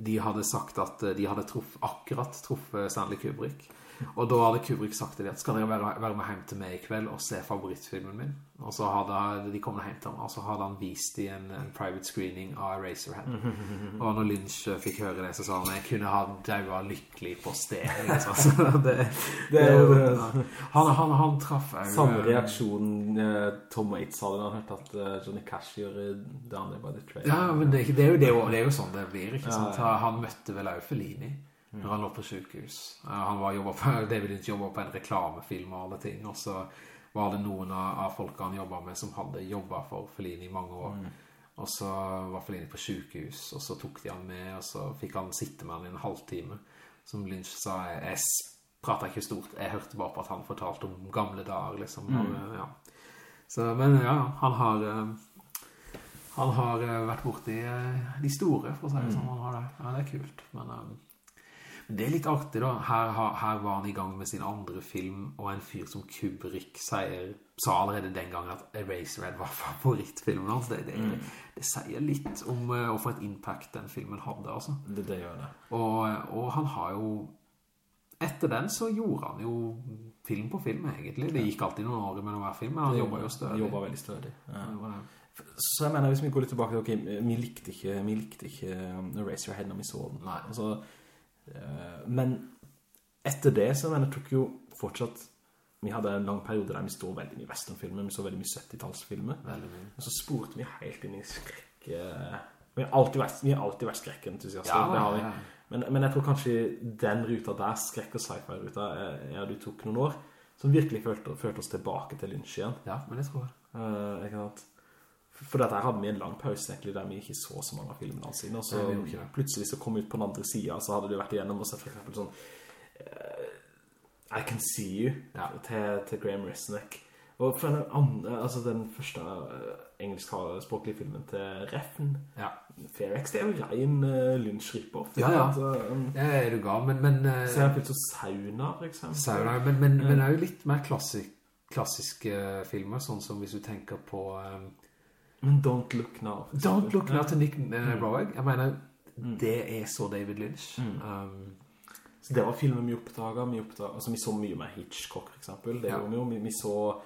de hadde sagt at eh, de hadde truff, akkurat truffet Stanley Kubrick. Og da hadde Kubrick sagt til dem at skal dere være, være med hjem til meg i kveld og se favorittfilmen min? Og så hadde de kommet hjem til ham, og så hadde han vist i en, en private screening av Eraserhead. <laughs> Og når Lynch eh, fikk høre det, så sa han jeg kunne ha daua lykkelig på stedet. Liksom. Så det, Det <laughs> det. Han, han, han traff Samme eh, reaksjon eh, Tom Waits hadde da han hørte at Johnny Cash gjør Down There by the Trail. Ja, men det, det, er jo, det, er jo, det er jo sånn det blir, ikke sant? Han møtte vel også Fellini når han lå på sykehus. Eh, Han var jobbet på, <laughs> David Lynch jobbet på en reklamefilm og alle ting, og så var det noen av, folkene folka han jobbet med som hadde jobbet for Fellini i mange år. Og så var Fellini på sykehus, og så tok de han med, og så fikk han sitte med han i en halvtime. Som Lynch sa, jeg, pratet ikke stort, jeg hørte bare på at han fortalte om gamle dager, liksom. Og, ja. Så, men ja, han har... eh, han har eh, vært borti i de store, for å si det sånn. Han har det. Ja, det er kult. Eh, men det er litt artig da. Her, her var han i gang med sin andre film, og en fyr som Kubrick sier, sa allerede den gangen at Eraserhead var <laughs> favorittfilmen hans. Det, det, det sier litt om uh, få et impact den filmen hadde, altså. Det, det gjør det. Og, og han har jo etter den så gjorde han jo film på film egentlig. Det gikk alltid noen år mellom hver film, men han jobbet jo stødig. Jobbet veldig stødig. Ja. Så jeg mener, hvis vi går litt tilbake, til, ok, vi likte ikke, vi likte ikke um, Eraserhead når vi så den. Nei. Altså, eh, men etter det så mener jeg tok jo fortsatt, vi hadde en lang periode der vi stod veldig mye westernfilmer, vi så veldig mye 70-tallsfilmer. Veldig mye. Og så spurte vi helt inn i skrekk... eh, Vi har alltid vært, vi har alltid vært skrekkentusiaster, Ja, det har vi. ja. Men, men jeg tror kanskje den ruta der, skrekk- og sci-fi-ruta, er, er du tok noen år, som virkelig følte, følte oss tilbake til Lynch igjen. Ja, men det tror jeg. Uh, ikke sant? For dette hadde vi en lang pause egentlig, der vi ikke så så mange av filmene hans sine, og så Nei, det. plutselig så kom vi ut på den andre siden, så hadde du vært igjennom og sett for eksempel sånn eh, I Can See You Ja. til, til Graham Resnick. Og for den andre, altså den første uh, engelskspråklige filmen til Reffen, Ja. X, det er jo rein uh, Lynch-rip-off. Ja, ja. Altså, um, Det er du gav, men... men uh, så har fylt så sauna, for eksempel. Sauna, men, men, men det er jo litt mer klassik, klassiske filmer, sånn som hvis du tenker på um, Men Don't Look Now. Don't. Look Now til Nick uh, Roeg. Jeg mener, Mm. det er så David Lynch. Mm. Um, Så det var filmen vi oppdaget, vi oppdaget, altså vi så mye med Hitchcock for eksempel, det Ja. gjorde vi jo, vi, vi så,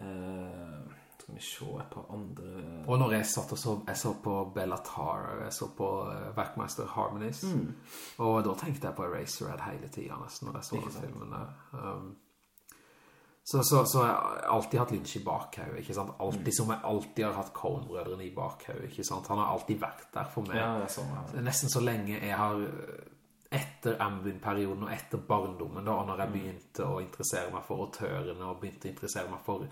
Uh, skal vi se et par andre... og når jeg satt og så, jeg så på Bellatar, jeg så på Verkmeister Harmonies, Mm. og da tenkte jeg på Eraserhead hele tiden nesten, når jeg så filmene. den filmen. Um, så, så, så jeg har alltid hatt Lynch i bakhau, ikke sant? Alltid, som jeg alltid har hatt Coen-brødrene i bakhau, ikke sant? Han har alltid vært der for meg. Ja, det sånn. Er nesten så lenge jeg har etter Amblin-perioden og etter barndommen da, og når jeg begynte å interessere meg for autørene og begynte å interessere meg for,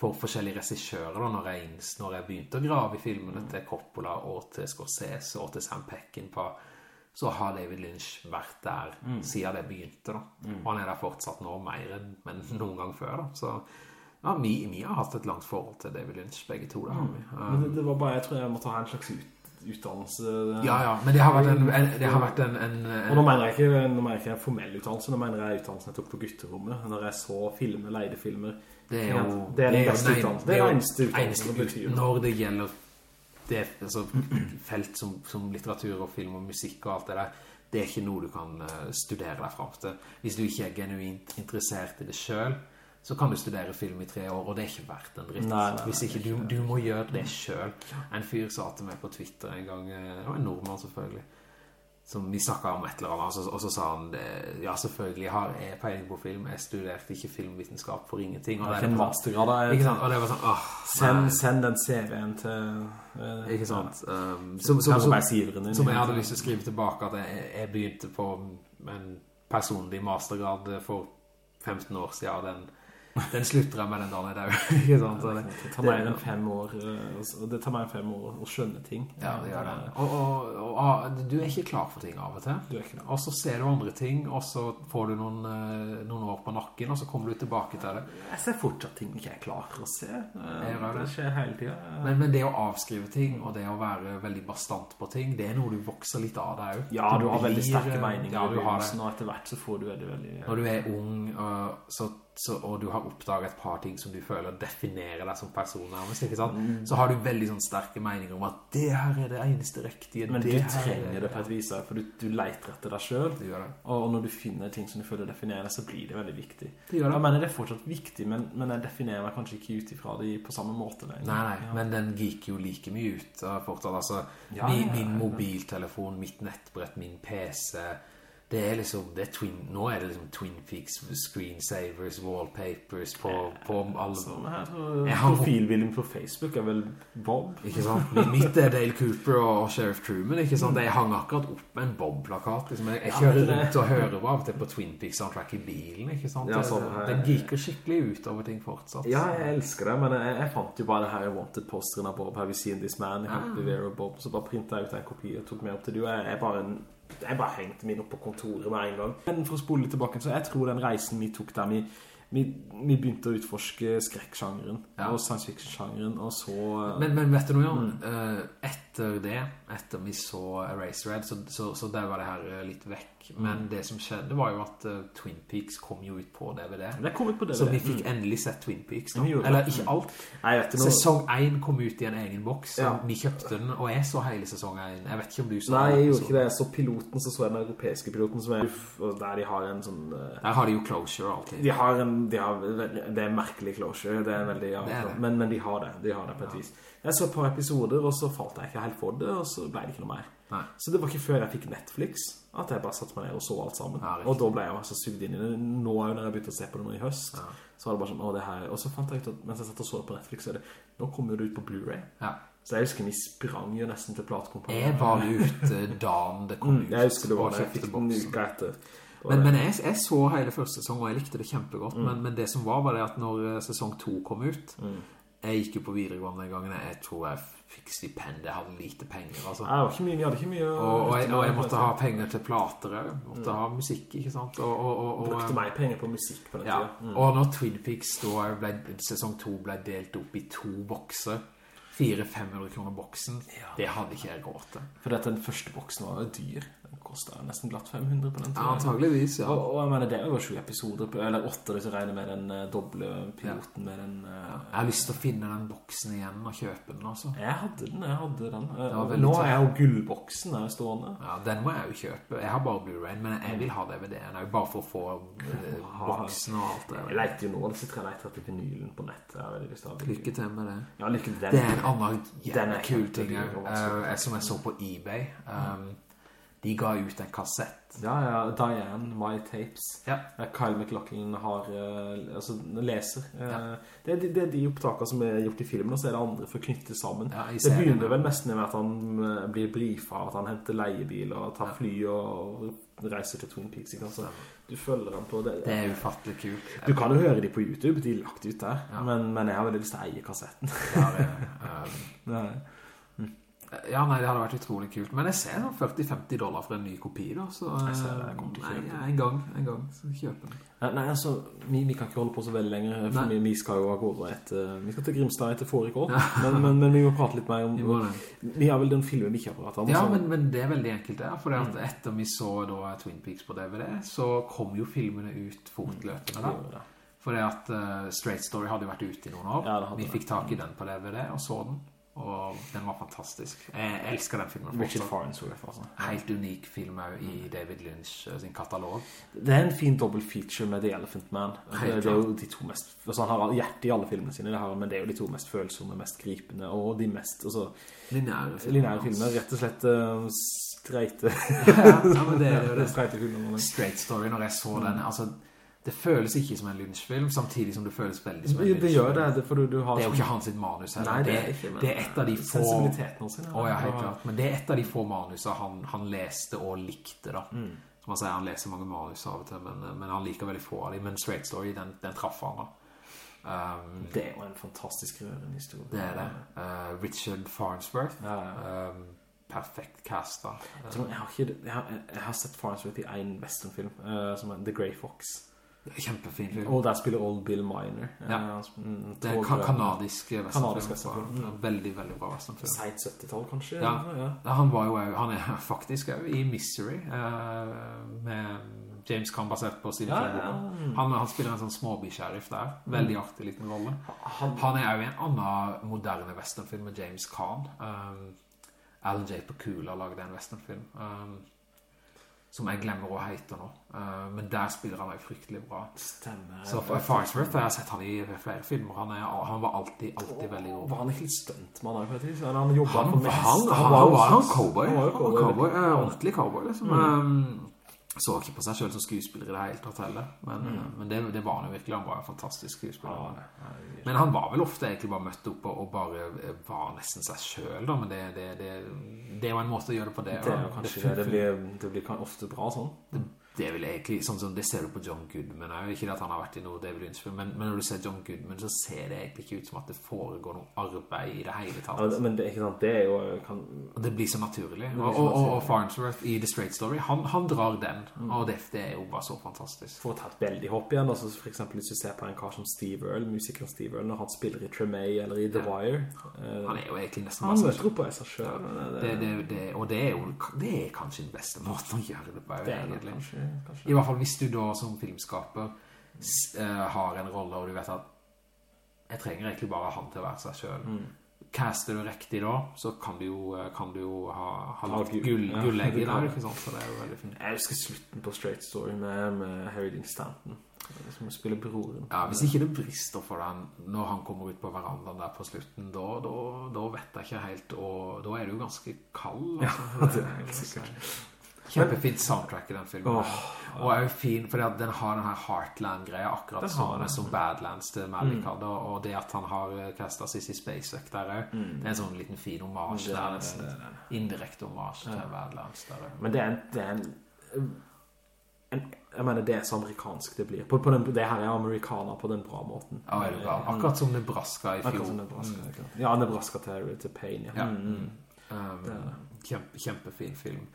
for forskjellige regissjører da, når jeg, når jeg begynte å grave i filmene til Coppola og til Scorsese og til Sam Peckinpah, så har David Lynch vært der siden det begynte da. Og han er der fortsatt nå mer enn men noen gang før da. Så ja, vi, vi har hatt et langt forhold til David Lynch, begge to, det Mm. Um, Men det, det var bare, jeg tror jeg måtte ha en slags ut, utdannelse. Ja, ja, men det har vært en, en, det har vært en, en, Og nå mener jeg ikke, nå mener jeg ikke en formell utdannelse, nå mener jeg utdannelsen jeg tok på gutterommet, når jeg så filmer, leide filmer. Det er jo Det er den beste utdannelsen. Det er den eneste utdannelsen. Når det gjelder det, altså, felt som, som litteratur og film og musikk og alt det der, det er ikke noe du kan eh, studere deg frem til. Hvis du ikke er genuint interessert i det selv, så kan du studere film i tre år, og det er ikke verdt en dritt. Nei, nei, Hvis ikke, du, du må gjøre det selv. En fyr sa til meg på Twitter en gang, eh, det var en nordmann selvfølgelig, som vi snakket om et eller annet, og så, og så sa han, ja selvfølgelig, jeg har jeg peiling på film, jeg studerte ikke filmvitenskap for ingenting. Og Det er en mastergrad. ikke sant? Og det var sånn, åh, Send, send den CV-en til... Uh, Ikke sant? Um, som, som, som, din. som jeg hadde lyst til å skrive tilbake at jeg, jeg begynte på en personlig mastergrad for 15 år siden, og den, den slutter jeg med den dagen jeg dør. <laughs> Ikke sant? Det, Det tar enn fem år, eh, det tar enn fem år å skjønne ting. ja, det gjør det. Og, og, og, og du er ikke klar for ting av og til. Er det. Og så ser du andre ting, og så får du noen, eh, noen år på nakken, og så kommer du tilbake til det. Jeg ser fortsatt ting ikke klar for å se. Eh, det. Det skjer hele tiden. Men, men det å avskrive ting, og det å være veldig bastant på ting, det er noe du vokser litt av deg. Ja, du har veldig sterke eh, meninger Ja, du har det. og etter hvert så får du veldig, veldig... Når du er ung, så, så, og du har oppdaget et par ting som du føler definerer deg som person nærmest, ikke sant? Mm. Så har du veldig sånn sterke meninger om at det her er det eneste riktige. Men du trenger er- det på et vis, for du, du leiter etter deg selv. Du gjør det. Og når du finner ting som du føler definerer deg, så blir det veldig viktig. Du gjør det. Jeg mener det er fortsatt viktig, men, men jeg definerer meg kanskje ikke ut ifra det på samme måte. lenger. Nei, nei, Ja. men den gikk jo like mye ut fortsatt, altså Ja, min, min mobiltelefon, mitt nettbrett, min PC det er liksom, det er twin, nå er det liksom Twin Peaks, screensavers, wallpapers på, på alle Sånn her ja, profilbilding på Facebook er vel Bob. Ikke sant? Mitt er Dale Cooper og Sheriff Truman, ikke sant? Jeg hang akkurat opp med en Bob-plakat. Liksom. Jeg, jeg kjører rundt og hører bare av og til på Twin Peaks soundtrack i bilen, ikke sant? Ja, Det- sånn det, det giker skikkelig ut over ting fortsatt. Ja, jeg elsker det, men jeg, jeg fant jo bare det her Wanted-posteren av Bob. Have you seen this man? I Happy Beware of Bob. Så bare printet jeg ut en kopi og tok med opp til du. Jeg, er bare... Jeg bare hengte min opp på kontoret med en gang. Men for å spole litt tilbake, så jeg tror den reisen vi tok der, vi, vi, vi begynte å utforske skrekksjangeren Ja. og science fiction-sjangeren, og så... Men, men vet du noe, Jan? Mm. Eh, etter det, etter vi så Eraserhead, så, så, så der var det her eh, litt vekk. Men det som skjedde var jo at eh, Twin Peaks kom jo ut på DVD. det kom ut på DVD. Så vi fikk endelig sett Twin Peaks. Da. Eller ikke alt. Nei, du noe? Sesong 1 kom ut i en egen boks, Ja. vi kjøpte den, og jeg så hele sesong 1. Jeg vet ikke om du så Nei, den jeg gjorde ikke det. Jeg så piloten, så så jeg den europeiske piloten, er, og der de har en sånn... eh, Der har de jo closure alltid. De har en, de har, det er merkelig closure, det er en veldig, ja, Det er det. Men, men de har det, de har det på et vis. Jeg så et par episoder, og så falt jeg ikke helt for det, og så ble det ikke noe mer. Nei. Så det var ikke før jeg fikk Netflix, at jeg bare satte meg ned og så alt sammen. Ja, og da ble jeg altså sugd inn i det. Nå er jo når jeg begynte å se på det nå i høst, Ja. så var det bare sånn, å det her, og så fant jeg ut at mens jeg satt og så det på Netflix, så er det, nå kommer det ut på Blu-ray. Ja. Så jeg husker vi sprang jo nesten til platekompaniet. Jeg var ute dagen det kom ut. Mm, jeg husker det var det. Jeg fikk den uka etter. Men, men jeg, jeg så hele første sesong, og jeg likte det kjempegodt. Men, men det som var, var det at når eh, sesong to kom ut, jeg gikk jo på videregående den gangen, jeg tror jeg fikk stipend, jeg hadde lite penger, altså. Jeg var ikke mye, vi hadde ikke mye Og, og, jeg, og jeg måtte ha penger til plater, jeg måtte ha musikk, ikke sant? Og, og, Brukte meg penger på musikk på den ja. tiden. og når Twin Peaks ble, sesong 2 ble delt opp i to bokser, 400-500 kroner boksen, det hadde ikke jeg råd til. For dette, den første boksen var dyr. Den kostet nesten glatt 500 på den tiden. Ja, antageligvis, ja. Og, og jeg mener, det er jo 7 episoder, eller 8 hvis jeg regner med den uh, doble piloten med den... eh, Jeg har lyst til å finne den boksen igjen og kjøpe den, altså. Jeg hadde den, jeg hadde den. Veldig Nå er jo gullboksen der stående. Ja, den må jeg jo kjøpe. Jeg har bare Blu-ray, men jeg vil ha DVD-en, bare for å få <laughs> boksen og alt det. Jeg leter jo nå, det sitter jeg leter etter vinylen på nett. Jeg til Lykke til med det. Ja, lykke til Det er en annen jævlig kul ting eh, som jeg så på eBay. Um, de ga ut en kassett. Ja, ja, Diane, My Tapes. Ja. Eh, Kyle MacLachlan har, eh, altså, leser. Ja. Det, er de, det er de opptakene som er gjort i filmen, og så er det andre for å knytte sammen. Ja, i det begynner vel mest med at han eh, blir briefet at han henter leiebil og tar fly og, reiser til Twin Peaks, ikke sant? Du følger han på det. Det er ufattelig kult. Du kan jo høre de på YouTube, de er lagt ut der, men, men jeg har veldig lyst til å eie kassetten. Ja, det, <laughs> um, Nei. Ja, nei, det hadde vært utrolig kult. Men jeg ser noen 40-50 dollar for en ny kopi, da. Så Jeg ser det, jeg eh, kommer til å kjøpe Nei, en gang, en gang, så kjøper den. Nei, nei, altså, vi, vi kan ikke holde på så veldig lenger, for vi, vi skal jo av gårde etter, vi skal til Grimstad etter forrige år, men, men, men vi må prate litt mer om, Vi vi har vel den filmen vi ikke har pratet om. Ja, men, men det er veldig enkelt det, for mm. etter vi så da Twin Peaks på DVD, så kom jo filmene ut fortløpende da. Vi det. Det at uh, Straight Story hadde vært ute i noen år. Ja, vi fikk tak i den på DVD og så den, og den var fantastisk. Jeg elsker den filmen Richard. Farnsworth, altså. Helt unik film i David Lynch eh, sin katalog. Det er en fin double feature med The Elephant Man. Det, det er jo de to mest, altså han har hjerte i alle filmene sine, det her, men det er jo de to mest følsomme, mest gripende, og de mest, altså, linære filmer. Linære filmer, rett og slett uh, streite, <laughs> ja, men det er jo det. <laughs> streite filmer. Straight Story, når jeg så den, altså, det føles ikke som en Lynch-film, samtidig som det føles veldig som en lynchfilm. det gjør det, det, for du, du har Det er jo ikke hans sitt manus heller. Nei, det er ikke, men det er et av de få... sensibiliteten hans. Oh, ja, helt klart. Men det er et av de få manuser han, han leste og likte da. Mm. Som han sier, han leser mange manus av og til, men, men han liker veldig få av dem. Men Straight Story, den, den traff han da. Um, Det er jo en fantastisk rørende historie. det er det. Uh, Richard Farnsworth. Ja, ja. Um, perfekt casta. Jeg, tror, jeg, har ikke, jeg, har, jeg har sett Farnsworth i en westernfilm, uh, som er The Grey Fox. Kjempefin film. Og der spiller Old Bill Miner. Ja. Eh, mm, det er ka kanadisk Kanadisk westernfilm. Mm. Veldig, veldig bra westernfilm. Seit 70-tall, kanskje? Ja. ja. Ja, Han var jo, han er <laughs> faktisk jo i Misery, eh, med James Caan basert på Stephen Ja, ja, Mm. Han, han spiller en sånn småby-sheriff der. Veldig artig liten rolle. Han, Han er jo i en annen moderne westernfilm med James Caan. Um, Alan J. Pakula lagde en westernfilm. Um, som jeg glemmer hva heter nå. Uh, men der spiller han meg fryktelig bra. stemmer. Så Farnsworth, jeg har sett han i flere filmer. Han, er, han var alltid, alltid veldig god. Var han ikke litt stuntmann her på et vis? Han jobbet Han, på mest. han, Han var, jo han cowboy. Han var jo Han cowboy. cowboy, eh, ordentlig cowboy, liksom. Mm. Um, så ikke på seg selv som skuespiller i det hele tatt heller. Men, Mm. men det, det var han jo virkelig. Han var en fantastisk skuespiller. Ja, Men han var vel ofte egentlig bare møtt opp og, og bare eh, var nesten seg selv da, men det, det, det, det var en måte å gjøre det på det. Det kanskje det, det. Det blir, blir ofte bra sånn. det er vel egentlig, sånn som det ser du på John Goodman, er ikke at han har vært i noe David Lynch-film, men, men når du ser John Goodman, så ser det egentlig ikke ut som at det foregår noe arbeid i det hele tatt. Ja, men det er ikke sant, det er jo kan, det blir så naturlig. blir Og, og, og, og Farnsworth i The Straight Story, han, han drar den, og det, det er jo bare så fantastisk. For å ta et veldig hopp igjen, altså for eksempel hvis du ser på en kar som Steve Earle, musikeren Steve Earle, når han spiller i Tremay eller i The Wire, eh, Han er jo egentlig nesten han møter opp på seg selv. Det, det, det, og det er jo det er kanskje den beste måten å gjøre det på, det er det egentlig. kanskje, kanskje. I hvert fall hvis du da som filmskaper eh, har en rolle, og du vet at jeg trenger egentlig bare han til å være seg selv. Mm. Caster du riktig da, så kan du jo, eh, kan du jo ha, ha lagt gull, gull, ja. gullegg i der, <laughs> ikke sant? Så det er jo veldig fint. Jeg husker slutten på Straight Story med, med Harry Dean Stanton, som spiller broren. Ja, hvis ikke det brister for deg når han kommer ut på verandaen der på slutten, da, da, da vet jeg ikke helt, og da er du jo ganske kald. Altså. <laughs> det er helt sikkert. Kjempefint soundtrack i den filmen. og er jo fin, fordi at den har den her Heartland-greia, akkurat Den som, som Badlands til Malik hadde, og, og det at han har eh, kastet Sissy Spacek der mm. det er en sånn liten fin homage er der, nesten. er Indirekte homage til Badlands der. er. Men det er en, det er en, en Jeg mener, det er så amerikansk det blir. På, på den, det her er amerikaner på den bra måten. Ja, er det bra? Akkurat som Nebraska i fjor. Nebraska. mm. Ja, Nebraska til, til Payne, ja. Ja. Mm. Um, Det er det. Kjempe, kjempefin film.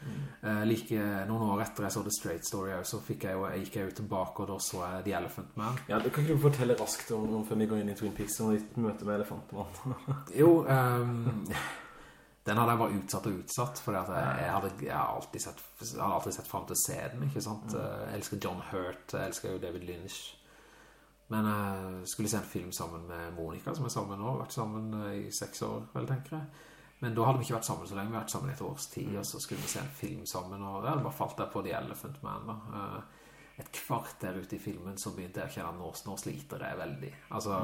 Eh, like noen år etter jeg så The Straight Story så fikk jeg jo, jeg gikk jeg jo tilbake, og da så jeg The Elephant Man. Ja, du kan ikke du fortelle raskt om, om før vi går inn i Twin Peaks om ditt møte med Elefantmann. <laughs> Jo, ehm, den hadde jeg bare utsatt og utsatt, for jeg, jeg, hadde, jeg, alltid sett, hadde alltid sett frem til å se den, ikke sant? Jeg elsker John Hurt, jeg elsker jo David Lynch. Men jeg skulle se en film sammen med Monica, som er sammen nå, vært sammen eh, i seks år, vel, tenker jeg. Men da hadde vi ikke vært sammen så lenge, vi hadde vært sammen et års tid, og så skulle vi se en film sammen, og det bare falt der på The Elephant Man, da. Eh, Et kvarter ute i filmen så begynte jeg å kjenne nå, nå sliter jeg veldig. Altså,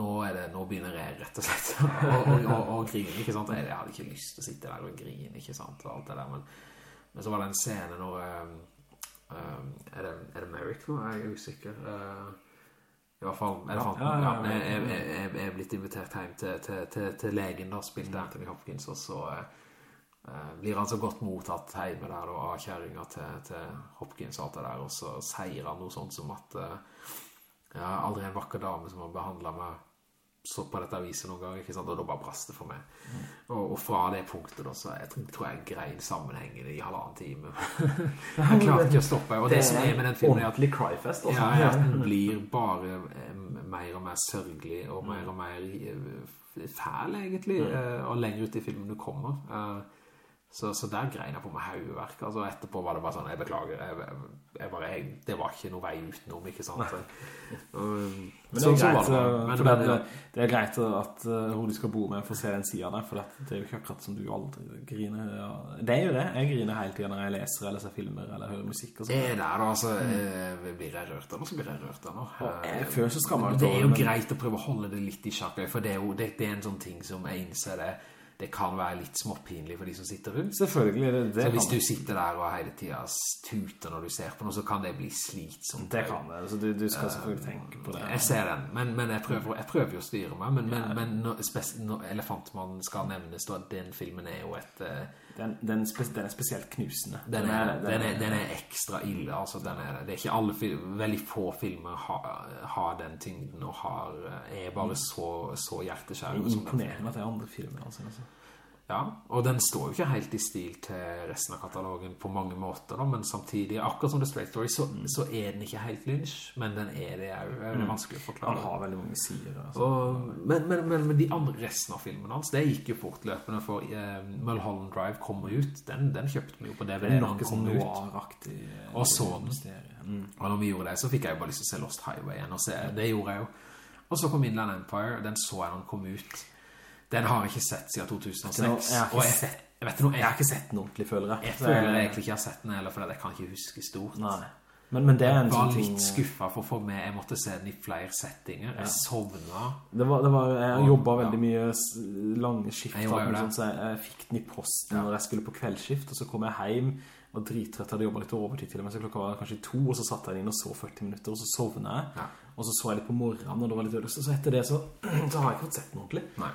nå, er det, nå begynner jeg rett og slett <laughs> å, grine, ikke sant? Jeg, jeg hadde ikke lyst til å sitte der og grine, ikke sant? Og alt det der, men, men så var det en scene når... Um, er, det, er det Merrick nå? Jeg er usikker. Uh, I hvert fall, elefanten. Ja, Ja, ja, ja, jeg, jeg, jeg, jeg er blitt invitert hjem til, til, til, til legen da, spilte Anthony Hopkins, og så uh, blir han så godt mottatt hjemme der da, av kjæringa til, Hopkins og alt det der, og så sier han noe sånt som at uh, har aldri en vakker dame som har behandlet meg så på dette aviset noen gang, ikke sant? Og da bare brast det for meg. Og, og fra det punktet da, så jeg tror, tror jeg grein sammenhengende i halvannen time. <laughs> jeg klarte ikke å stoppe. Og det, som er med den filmen er at cryfest, altså. ja, at den <laughs> blir bare eh, mer og mer sørgelig og mer og mer eh, fæl egentlig, eh, og lenger ut i filmen du kommer. Så, så der grein jeg på meg hauverk. Altså etterpå var det bare sånn, jeg beklager, jeg, jeg, jeg bare, jeg, det var ikke noe vei utenom, ikke sant? Um, Men det er greit, det. uh, Men- men- det, det er greit at uh, hun du skal bo med får se den siden der, for det er jo ikke akkurat som du aldri griner. Ja. Det er jo det, jeg griner hele tiden når jeg leser eller ser filmer eller hører musikk og Det er der da, altså, eh, blir jeg rørt av nå, så blir jeg rørt av nå. Eh, så skam av Det det, er jo men- greit å prøve å holde det litt i sjakk, for det er jo det, det er en sånn ting som jeg innser det, det kan være litt småpinlig for de som sitter rundt. Selvfølgelig, det, det Så hvis du sitter der og hele tiden tuter når du ser på noe, så kan det bli slitsomt. Det kan det, så du, du skal selvfølgelig tenke på det. Jeg ser den, men, men jeg, prøver, jeg prøver jo å styre meg, men, men, men når, når Elefantmannen skal nevnes, da, den filmen er jo et... Den, den, spe, den er spesielt knusende. Den er, den, er, den er ekstra ille, altså den er, det er ikke alle veldig få filmer har, har den tyngden og har, er bare så, så hjerteskjærende. Imponerende at det er andre filmer, altså. Ja, og den står jo ikke helt i stil til resten av katalogen på mange måter, da, men samtidig, akkurat som The Straight Story, så, så er den ikke helt lynch, men den er det jo, det er vanskelig å forklare. Han har veldig mange sider, altså. Og, men, men, men, men de andre resten av filmen hans, det gikk jo fortløpende, for eh, Mulholland Drive kommer ut, den, den kjøpte vi jo på DVD den sånn kom ut. noir-aktig eh, Og så den. Mm. Og når vi gjorde det, så fikk jeg jo bare lyst til å se Lost Highway igjen, og se, det gjorde jeg jo. Og så kom Inland Empire, den så jeg når den kom ut. Den har jeg ikke sett siden 2006. Jeg har ikke jeg, sett- jeg vet noe, Jeg har ikke sett den ordentlig, føler jeg. jeg føler jeg egentlig ikke har sett den heller, for jeg kan ikke huske stort. Men, men det er en Jeg var sånn ting... litt skuffet for for meg, jeg måtte se den i flere settinger. Jeg sovna. Det var, det var, jeg jobbet ja. veldig mye lange skift, sånn, så jeg, fikk den i posten Ja. når jeg skulle på kveldskift, og så kom jeg hjem, og drittrøtt hadde jobbet litt overtid til og med, så klokka var kanskje to, og så satt jeg inn og så 40 minutter, og så sovnet jeg, Ja. og så så jeg litt på morgenen, og det var litt ødeløst, så etter det så, <clears throat> så har jeg ikke fått sett den ordentlig. Nei.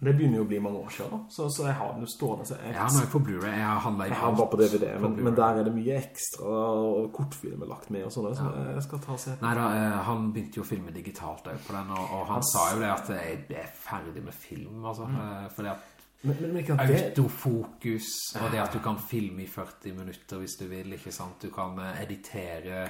Det begynner jo å bli mange år siden, så, så jeg har den jo stående. Jeg, har noe på Blu-ray, jeg har handlet i jeg har bare på DVD, men, men der er det mye ekstra og kortfilmer lagt med og sånn, så jeg skal ta og se. Nei da, eh, han begynte jo å filme digitalt på den, og, og han sa jo det at jeg er ferdig med film, altså, mm. fordi at Men, men, men autofokus, og det at du kan filme i 40 minutter hvis du vil, ikke sant? Du kan eh, editere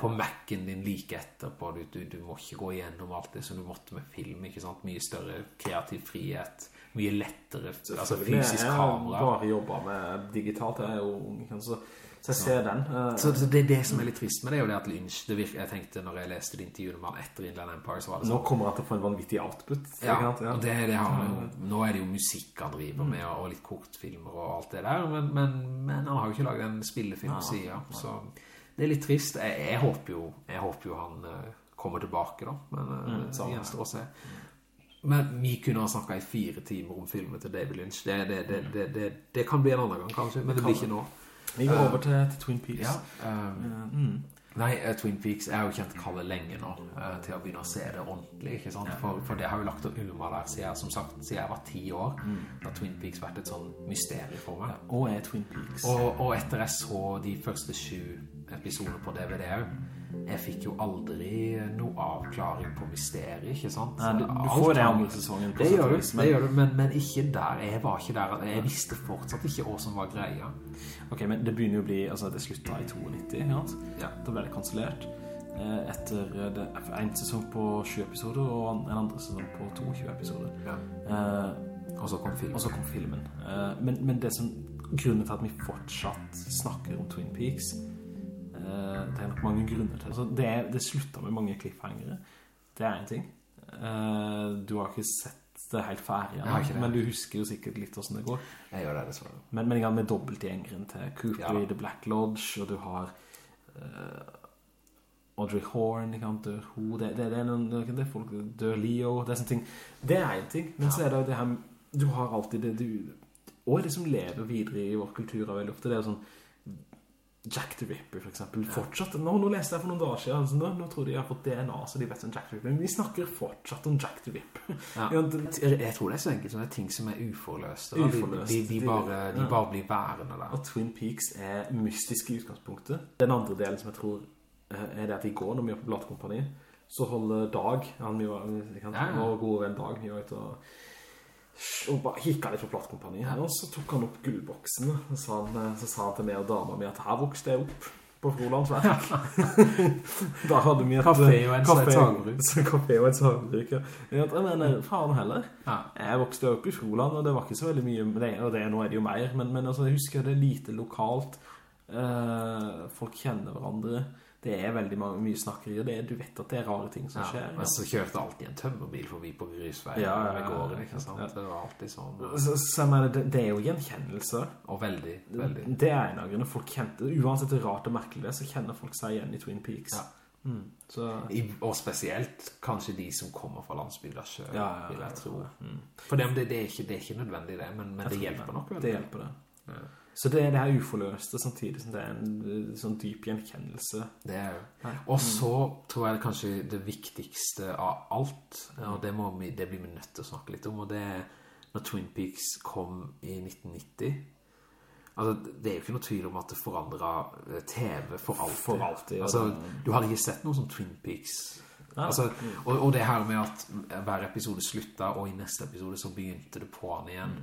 på Mac'en din like etterpå, du, du, du må ikke gå igjennom alt det som du måtte med film, ikke sant? Mye større kreativ frihet, mye lettere, altså fysisk Jeg har kamera. bare jobber med digitalt, jeg er jo ung, så, så jeg ser den. eh, Så, så det, det som er litt trist med det, er jo det at Lynch, det virker, jeg tenkte når jeg leste det intervjuet med han etter Inland Empire, så var det sånn. Nå kommer han til å få en vanvittig output. Ja, ja. og det, det har han jo. Nå er det jo musikk han driver med, og litt kortfilmer og alt det der, men, men, men han har jo ikke laget en spillefilm siden, så det er litt trist. Jeg, jeg, håper, jo, jeg håper jo han eh, kommer tilbake da, men uh, Mm, gjenstår å se. Men vi kunne ha snakket i fire timer om filmen til David Lynch. Det, det, det, det, det, det kan bli en annen gang kanskje, men det blir ikke nå. Vi går over til, til Twin Peaks. Ja, um, Eh, mm. Nei, eh, Twin Peaks, jeg har jo kjent Kalle lenge nå eh, til å begynne å se det ordentlig, ikke sant? For, for det har jo lagt å ulma der siden, som sagt, siden jeg var ti år, da Twin Peaks vært et sånn mysterium for meg. Og er Twin Peaks. Og, og etter jeg så de første sju episoder på DVD jeg fikk jo aldri noe avklaring på mysteriet, ikke sant? Nei, du, du får det andre sesongen. på Det gjør du, men... det gjør du, men, men ikke der. Jeg var ikke der. Jeg visste fortsatt ikke hva som var greia. Ok, men det begynner jo å bli, altså det slutta i 92, ja. Ja. Da ble det kansellert. eh, Etter eh, det, en sesong på 20 episoder, og en andre sesong på 22 episoder. Ja. Eh, Og så kom filmen. så kom filmen. Eh, men, men det som, grunnen til at vi fortsatt snakker om Twin Peaks, det er nok mange grunner til. Altså, det, er- det slutter med mange cliffhangere. Det er en ting. Eh, du har ikke sett det helt ferdig, men du husker jo sikkert litt hvordan det går. Jeg gjør det, dessverre. Men, men igjen med dobbeltgjengeren til Cooper Ja. i The Black Lodge, og du har uh, Audrey Horn, sant, dør hun, det, det, det er noen, det, er folk, dør Leo, det er sånne ting. Det er en ting, men så er det jo det her, du har alltid det du, og det som lever videre i vår kultur veldig ofte, det er sånn, Jack the Ripper for eksempel, fortsatt, nå, nå leste jeg for noen dager siden, altså, nå, nå tror de jeg har fått DNA, så de vet om Jack the Ripper, men vi snakker fortsatt om Jack the Ripper. Ja. <laughs> Jeg tror det er så enkelt det er ting som er uforløst, Uforløst. de, de, De- bare, de ja. bare blir værende der. og Twin Peaks er mystisk i utgangspunktet. Den andre delen som jeg tror eh, er det at i går når vi er på Blattkompani, så holder Dag, han vi var, sant, Ja, ja. vår gode venn Dag, vi var ute og, og bare hikket litt på her, og så tok han opp gullboksen, og så, han, eh, så sa han til meg og dama mi at her vokste jeg opp på Frolandsverk. <laughs> da hadde vi et Kafé og en sagbruk. så <laughs> Kafé og en sagbruk, ja. Jeg mener, faen heller. Ja. Jeg vokste opp i Froland, og det var ikke så veldig mye det, og det, nå er det jo mer, men, men altså, jeg husker det er lite lokalt. Eh, folk kjenner hverandre. Det er veldig mange, mye snakkeri, og det er, du vet at det er rare ting som Ja, skjer. men så kjørte alltid en tømmerbil forbi på grusveien Ja, ja, ja, gården, ja, ikke sant? ja. Det var alltid sånn. Så, så mener, det, det er jo gjenkjennelse. Og veldig, veldig. Det er en av grunnene folk kjente. Uansett det er rart og merkelig det, så kjenner folk seg igjen i Twin Peaks. Ja. Mm, så... I, og spesielt kanskje de som kommer fra landsbygda selv, Ja, ja, vil jeg tro. Mm. For dem, det, det, er ikke, det er ikke nødvendig det, men, men det hjelper nok. veldig. Det hjelper det. Så det er det her uforløste, samtidig som det er en eh, sånn dyp gjenkjennelse. Det er jo. Og så tror jeg det kanskje det viktigste av alt, og det, må vi, det blir vi nødt til å snakke litt om, og det er når Twin Peaks kom i 1990. Altså, det er jo ikke noe tvil om at det forandret eh, TV for alltid. For alltid, Altså, du hadde ikke sett noe som Twin Peaks. Altså, og, og det her med at hver episode slutta, og i neste episode så begynte det på han igjen.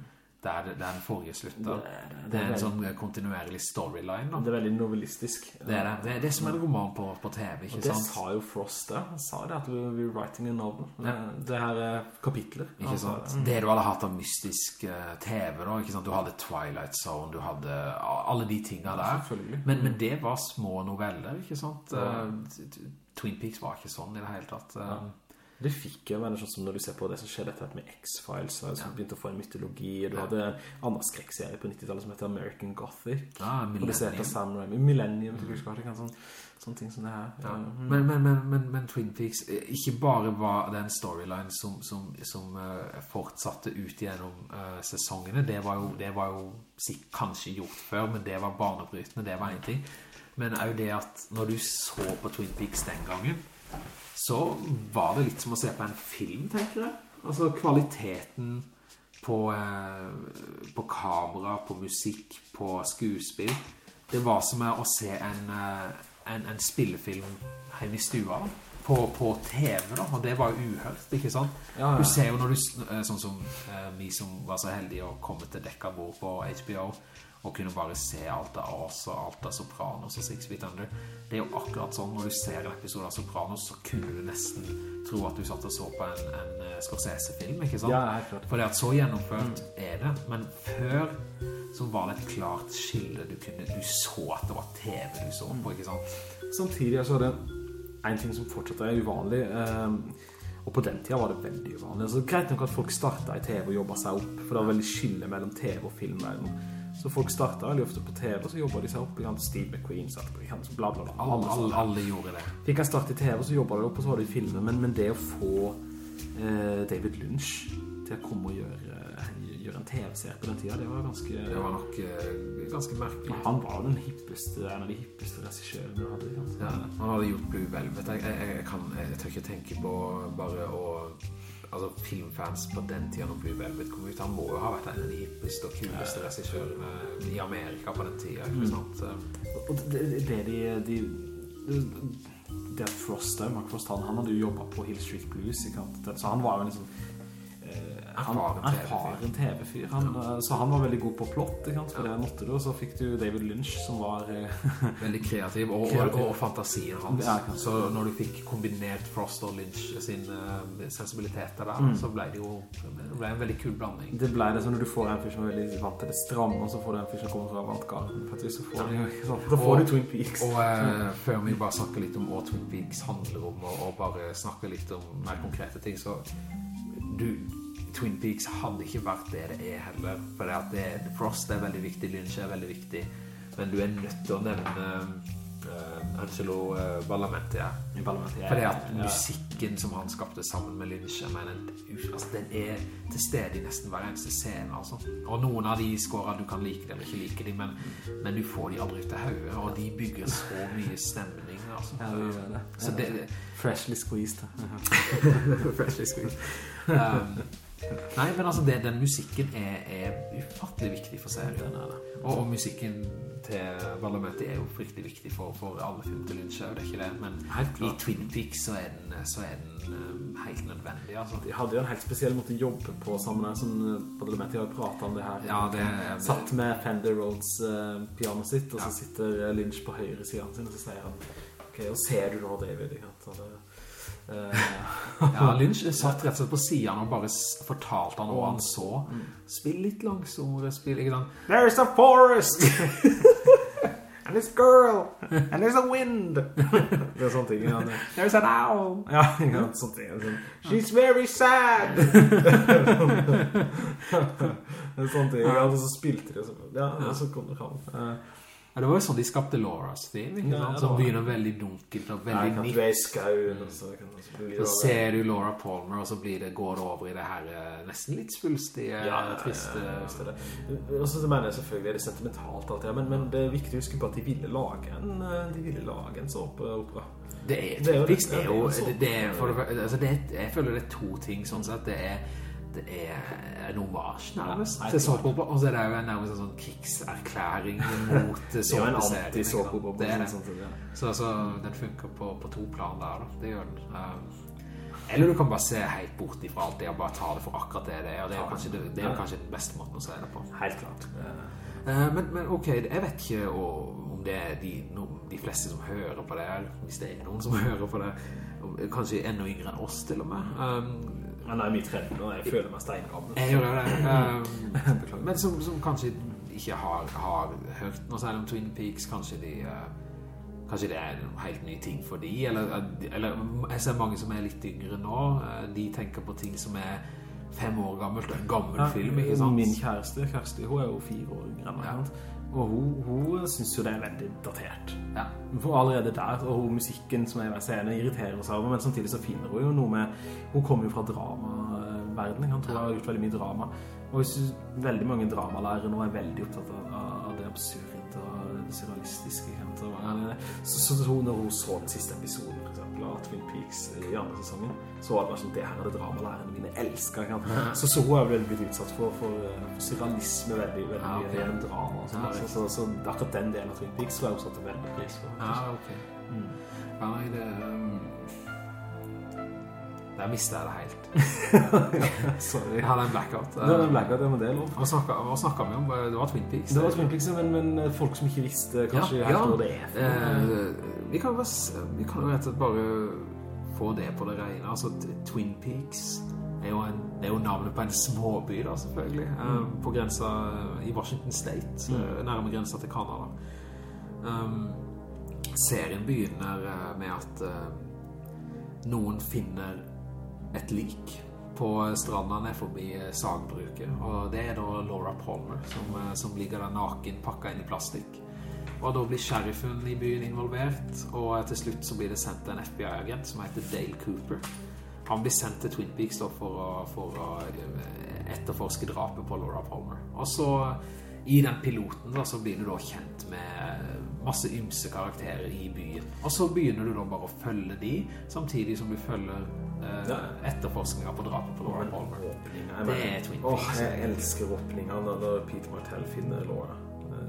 Der, det- der den forrige slutter. Det- Det, det er er en sånn kontinuerlig storyline. Da. Det er veldig novellistisk. Det er det. Det er det som er en roman på, på TV, ikke Og det sant? sa jo Frost der. Han sa det at we were writing a novel. Ja. Det her er kapitler. Ikke altså. sant? det. Det du hadde hatt av mystisk eh, TV da, ikke sant? Du hadde Twilight Zone, du hadde alle de tingene der. Men, men det var små noveller, ikke sant? Ja. Eh, Twin Peaks var ikke sånn i det hele tatt. eh. Ja. Det fikk jo være sånn som når du ser på det som skjedde etter hvert med X-Files, som Ja. begynte å få en mytologi, og du hadde en annen skrekkserie på 90-tallet som heter American Gothic. Av Millennium. Sam Raimi. Millennium, så husker sånn, sånne ting som det her. Ja. Mm. Men, men, men, men, Twin Peaks eh, ikke bare var den storyline som, som, som uh, fortsatte ut gjennom uh, sesongene. Det var jo, det var jo kanskje gjort før, men det var barnebrytende, det var en ting. Men er jo det at når du så på Twin Peaks den gangen, så var det litt som å se på en film, tenker jeg. Altså kvaliteten på, eh, på kamera, på musikk, på skuespill. Det var som å se en, eh, en, en spillefilm hjemme i stua. På, på TV da, og det var jo uhørt, ikke sant? Ja, ja. Du ser jo når du, eh, sånn som eh, vi som var så heldige å komme til dekka bord på HBO, og kunne bare se alt av oss og alt av Sopranos og Six Feet Under. Det er jo akkurat sånn, når du ser en episode av Sopranos, så kunne du nesten tro at du satt og så på en, en eh, Scorsese-film, ikke sant? Ja, helt klart. For det at så gjennomført er det, men før så var det et klart skille. Du, kunne, du så at det var TV du så på, ikke sant? Samtidig så er det en ting som fortsatt er uvanlig, ehm, og på den tida var det veldig uvanlig. Altså, greit nok at folk startet i TV og jobbet seg opp, for det var veldig skille mellom TV og filmverden. Så folk startet veldig ofte på TV, og så jobbet de seg opp. Sant? Steve McQueen, satt på, ikke bla bla bla. Alle, Alle alle, gjorde det. Fikk han start i TV, så jobbet de opp, og så var det i filmen. Men, men det å få eh, David Lynch til å komme og gjøre, gjøre en TV-serie på den tiden, det var ganske... Det var nok uh, ganske merkelig. Han var den hippeste, en av de hippeste regissørene du hadde. Ja, han hadde gjort Blue Velvet. Jeg, jeg, jeg, kan, jeg tør ikke tenke på bare å... Altså, filmfans på den tiden når Blue Velvet kom ut, han må jo ha vært en av de hippeste og kuleste regissørene i Amerika på den sant? Mm. Og det, det de, de, de at Frost, Mark Frost, han, han hadde jo jobbet på Hill Street Blues, så han var jo liksom erfaren TV-fyr. Ja. Så han var veldig god på plott. For ja. det måtte du, og så fikk du David Lynch, som var... Eh, <laughs> veldig kreativ, og, kreativ. Og, og, fantasien hans. Ja, så når du fikk kombinert Frost og Lynch sin uh, sensibiliteter der, mm. så ble det jo det ble en veldig kul blanding. Det ble det, så når du får en fyr som er veldig vant til det stramme, og så får du en fyr som kommer fra avantgarden, Da så får, du, så får og, du Twin Peaks. Og uh, før vi bare snakker litt om hva Twin Peaks handler om, og, og bare snakker litt om mer konkrete ting, så du Twin Peaks hadde ikke vært det det er heller. For det at er, Frost er veldig viktig, Lynch er veldig viktig. Men du er nødt til å nevne uh, Angelo uh, Ballamenti. Ja. Fordi at musikken som han skapte sammen med Lynch, mener, altså, den er til stede i nesten hver eneste scene. Altså. Og noen av de skårene du kan like dem eller ikke like dem, men, men du får de aldri ut til hodet. og de bygger så mye stemning. Altså. Ja, det gjør det. Så det, det Freshly squeezed. <laughs> <laughs> Freshly squeezed. Um, Nei, men altså, det, den musikken er, er, ufattelig viktig for serien. Og, og musikken til Valametti er jo fryktelig viktig for, for alle film til Lynch, det er ikke det. Men i Twin Peaks så er den, så er den um, helt nødvendig. Altså. De hadde jo en helt spesiell måte å jobbe på sammen som Valametti har pratet om det her. Ja, det er, Satt med Fender Rhodes uh, piano sitt, og ja. så sitter Lynch på høyre siden sin, og så sier han, ok, og ser du nå David, ikke sant? Uh, ja, <laughs> Lynch satt rett og slett på siden og bare fortalte han hva han så. Mm. Spill litt langsommere, spill, ikke sant? There's a forest! <laughs> and this girl! And there's a wind! <laughs> det er sånne ting. Ja. There's an owl! Ja, ja sånne ting. Sånn, She's very sad! det er sånne ting. Ja, så spilte de, og ja, så kom det fram. Uh, ja, det var jo sånn de skapte Laura's theme, ikke sant? Som begynner veldig dunkelt og veldig ja, nitt. i skauen, og så, så ser du Laura Palmer, og så blir det, går det over i det her eh, nesten litt svulstige, ja, triste... Ja, ja, det. Og så mener jeg selvfølgelig, er det sentimentalt alt det, men, men, det er viktig å huske på at de ville lage en, eh, de ville lage en såpeopera. Det er, det er, det er jo, det, er, for, altså det, jeg føler det er to ting, sånn sett. Det er det er en omasj nærmest til såpeopera, og så er det jo nærmest en sånn krigserklæring <laughs> mot såpeserien. Det er en Sånn, så, så den funker på, på, to plan der, da. Det gjør den. Um, eller du kan bare se helt bort ifra alt det, og bare ta det for akkurat det det er, og det er jo kanskje, det, det er kanskje den beste måten å se det på. Helt klart. Uh, men, men, ok, jeg vet ikke om det er de, de, fleste som hører på det, eller hvis det er noen som <laughs> hører på det, kanskje enda yngre enn oss til og med. Um, han er mye tredd nå, jeg føler meg steingammel. Jeg gjør det. <clears throat> Um, men som, som, kanskje ikke har, har hørt noe særlig om Twin Peaks, kanskje de... Uh, kanskje det er en helt ny ting for de, eller, eller jeg ser mange som er litt yngre nå, uh, de tenker på ting som er fem år gammelt, en gammel ja, film, ikke sant? Min kjæreste, Kjersti, hun er jo fire år yngre, ja. Og hun, hun synes jo det er veldig datert. Ja. For allerede der, og hun, musikken som er i hver scene, irriterer seg av, men samtidig så finner hun jo noe med, hun kommer jo fra dramaverdenen, jeg tror hun har gjort veldig mye drama. Og jeg synes veldig mange dramalærere nå er veldig opptatt av, av det absurde og det surrealistiske. Så, så, så når hun så den siste episoden, av Twin Peaks i andre sesongen, så var det sånn, det her er det dramalærerne mine elsker. Så, så hun har vel blitt utsatt for, for, for surrealisme veldig, veldig ja, okay. drama. Sånn, ja, så, så, akkurat den delen av Twin Peaks var jeg satt veldig pris på. Ja, ok. Mm. Ja, nei, det... Um der mistet jeg det helt. <laughs> Sorry. Jeg hadde en blackout. Det var en blackout, ja, men det er lov. Hva snakket, vi om? Det var Twin Peaks. Det var Twin Peaks, men, men eh, folk som ikke visste kanskje ja, helt ja. hva det er. Eh, vi, kan vi kan jo rett og slett bare få det på det rene. Altså, Twin Peaks er jo, en, er jo navnet på en småby da, selvfølgelig. Eh, mm. På grensa i Washington State, mm. nærme grensa til Canada. Um, serien begynner med at uh, noen finner et lik på stranda ned forbi sagbruket, og det er da Laura Palmer som, eh, som ligger der naken, pakket inn i plastikk. Og da blir sheriffen i byen involvert, og til slutt så blir det sendt en FBI-agent som heter Dale Cooper. han blir sendt til Twin Peaks da, for, å, for å eh, etterforske drapet på Laura Palmer. Og så i den piloten da, så blir du da kjent med masse ymse karakterer i byen. Og så begynner du da bare å følge de, samtidig som du følger eh, Ja. etterforskninga på drapet på Laura Palmer. Åpninga, Det er Twin Peaks. Åh, jeg elsker åpninga når når Peter Martell finner Laura.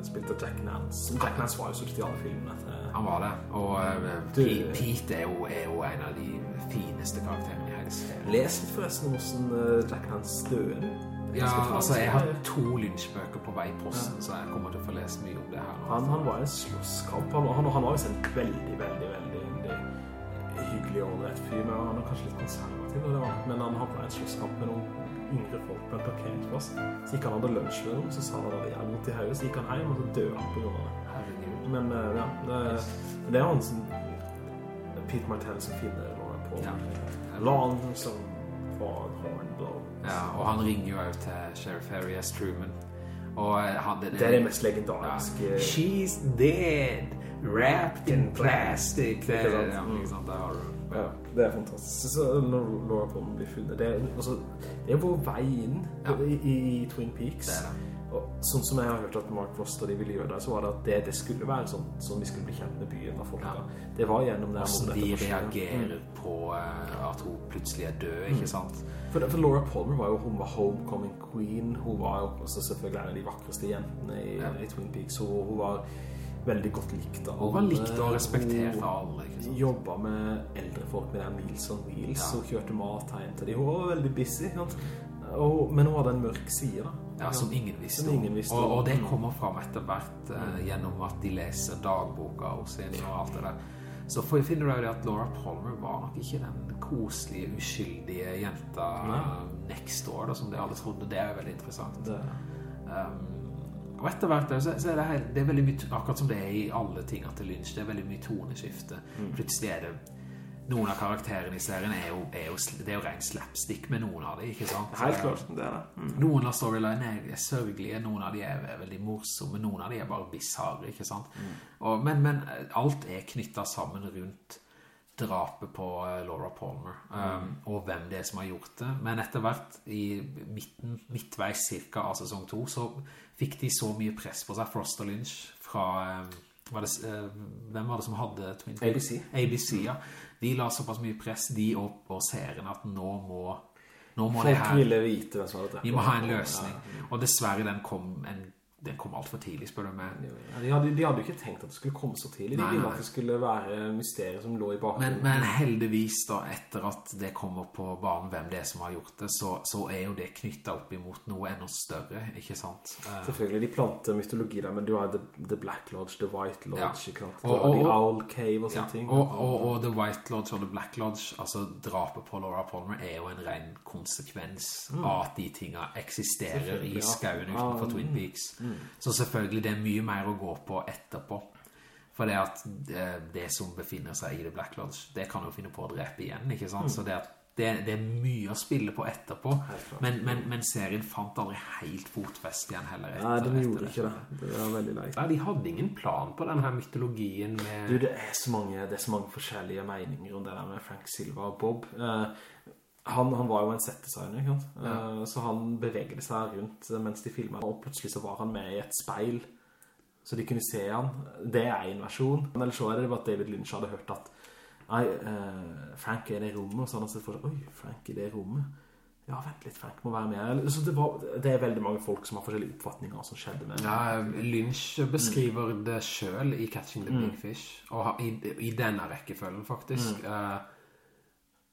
Spilte Spilt av Jack Nance. Jack Nance var jo så i alle filmene. Eh, Han var det, og eh, Du- Pete, Pete er, jo, er jo en av de fineste karakterene i hele serien. Les litt forresten hvordan eh, Jack Nance døde. Ja, altså jeg har to lunsjbøker på vei i posten, så jeg kommer til å få lese mye om det her. Han, han var en slåsskamp. Han, han, han var jo en veldig, veldig, veldig, veldig hyggelig og ålreit fyr. Men han er kanskje litt konservativ, var. men han hadde en slåsskamp med noen yngre folk på en parkeringsplass. Så gikk han hadde lunsj med dem, så sa han at han vondt i hodet, så gikk han hjem, og så døde han av det. Men eh, ja, det, det er han som Pete Martell som finner noe på. Ja. Long som var hornblow. Ja, og han ringer jo også til Sheriff Harry S. Truman. Eh, han, det, Det er det mest legendariske. Ja. She's dead, wrapped in plastic. Det, sant? ja, liksom, det har du Ja, det er fantastisk. Så når Laura Palmer blir funnet, det er, altså, det er vår vei inn Ja. i, i Twin Peaks. Det er det. Og sånn som jeg har hørt at Mark Frost og de ville gjøre det, så var det at det, det skulle være sånn, som vi skulle bli kjent med byen av folka. Ja. Det var gjennom det Hvordan de reagerer reagerer på eh, at hun plutselig er død, ikke sant? For, for Laura Palmer var jo hun var homecoming queen. Hun var jo også selvfølgelig en av de vakreste jentene i, Ja. i Twin Peaks. Hun, hun var veldig godt likt av Hun var likt og respektert av alle, ikke sant? Jobba med eldre folk med den Meals on Wheels Ja. og kjørte mat hjem til dem. Hun var veldig busy. ikke sant? Og, men hun hadde en mørk side, da. Ja, som ingen visste Som om. ingen visste og, og det kommer fram etter hvert eh, gjennom at de leser dagboka og henne og alt det der. Så får- finner du ut at Laura Palmer var nok ikke den koselige, uskyldige jenta Nei. next door, da, som de alle trodde. Det er veldig interessant. Det, Um, og etter hvert så, så er det, helt, det er veldig mye, akkurat som det er i alle tingene til Lynch, det er veldig mye toneskifte. Mm. Plutselig er det noen av karakterene i serien er jo, er jo, det er jo ren slapstick med noen av dem, ikke sant? helt klart. Det er det. Mm. Noen av storyline er, sørgelige, noen av dem er, er veldig morsomme, noen av dem er bare bizarre, ikke sant? Mm. Og, men, men eh, alt er knyttet sammen rundt drapet på eh, Laura Palmer, um, og hvem det er som har gjort det. Men etter hvert, i midten, midtveis cirka av sesong 2, så fikk de så mye press på seg, Frost og Lynch, fra... Um, var det, uh, hvem var det som hadde Twin Peaks? ABC. ABC, ja. De la såpass mye press, de opp og serien, at nå må, nå må det Folk her... ville vite hvem som hadde drept Vi må ha en løsning. Og dessverre, den kom, en, den kom alt for tidlig, spør du meg. Ja, de, hadde, de hadde jo ikke tenkt at det skulle komme så tidlig. De Nei, ville at det skulle være mysteriet som lå i bakgrunnen. men heldigvis da, etter at det kommer på banen hvem det er som har gjort det, så, så er jo det knyttet opp imot noe enda større, ikke sant? Eh, Selvfølgelig, de planter mytologi der, men du har The, the Black Lodge, The White Lodge, Ja. ikke sant? Og- og- The Owl Cave og Ja, sånne ting. og, og, og The White Lodge og The Black Lodge, altså drapet på Laura Palmer, er jo en ren konsekvens av at de tingene eksisterer Mm. I ja. skauen Ja, utenfor Twin mm, Peaks. Så selvfølgelig, det er mye mer å gå på etterpå. For det at eh, det som befinner seg i The Black Lodge, det kan jo finne på å drepe igjen, ikke sant? Så det, at det, det er mye å spille på etterpå, Mm. Men, men, men serien fant aldri helt fotfest igjen heller etter, Nei, de gjorde ikke det. Det var veldig leit. Nei, de hadde ingen plan på denne mytologien med... Du, det er så mange, det er så mange forskjellige meninger om det der med Frank Silva og Bob. Eh, han, han var jo en set-designer, ikke sant? Eh, så han bevegde seg rundt mens de filmet, og plutselig så var han med i et speil, så de kunne se han. Det er en versjon. Men ellers så er det bare at David Lynch hadde hørt at Nei, uh, Frank er i det rommet, og så hadde han sett for seg Oi, Frank er i det rommet. Ja, vent litt, Frank må være med. Så det, var, det er veldig mange folk som har forskjellige oppfatninger som skjedde med Ja, Lynch beskriver det selv i Catching the Big Fish, og i, i denne rekkefølgen faktisk. Eh,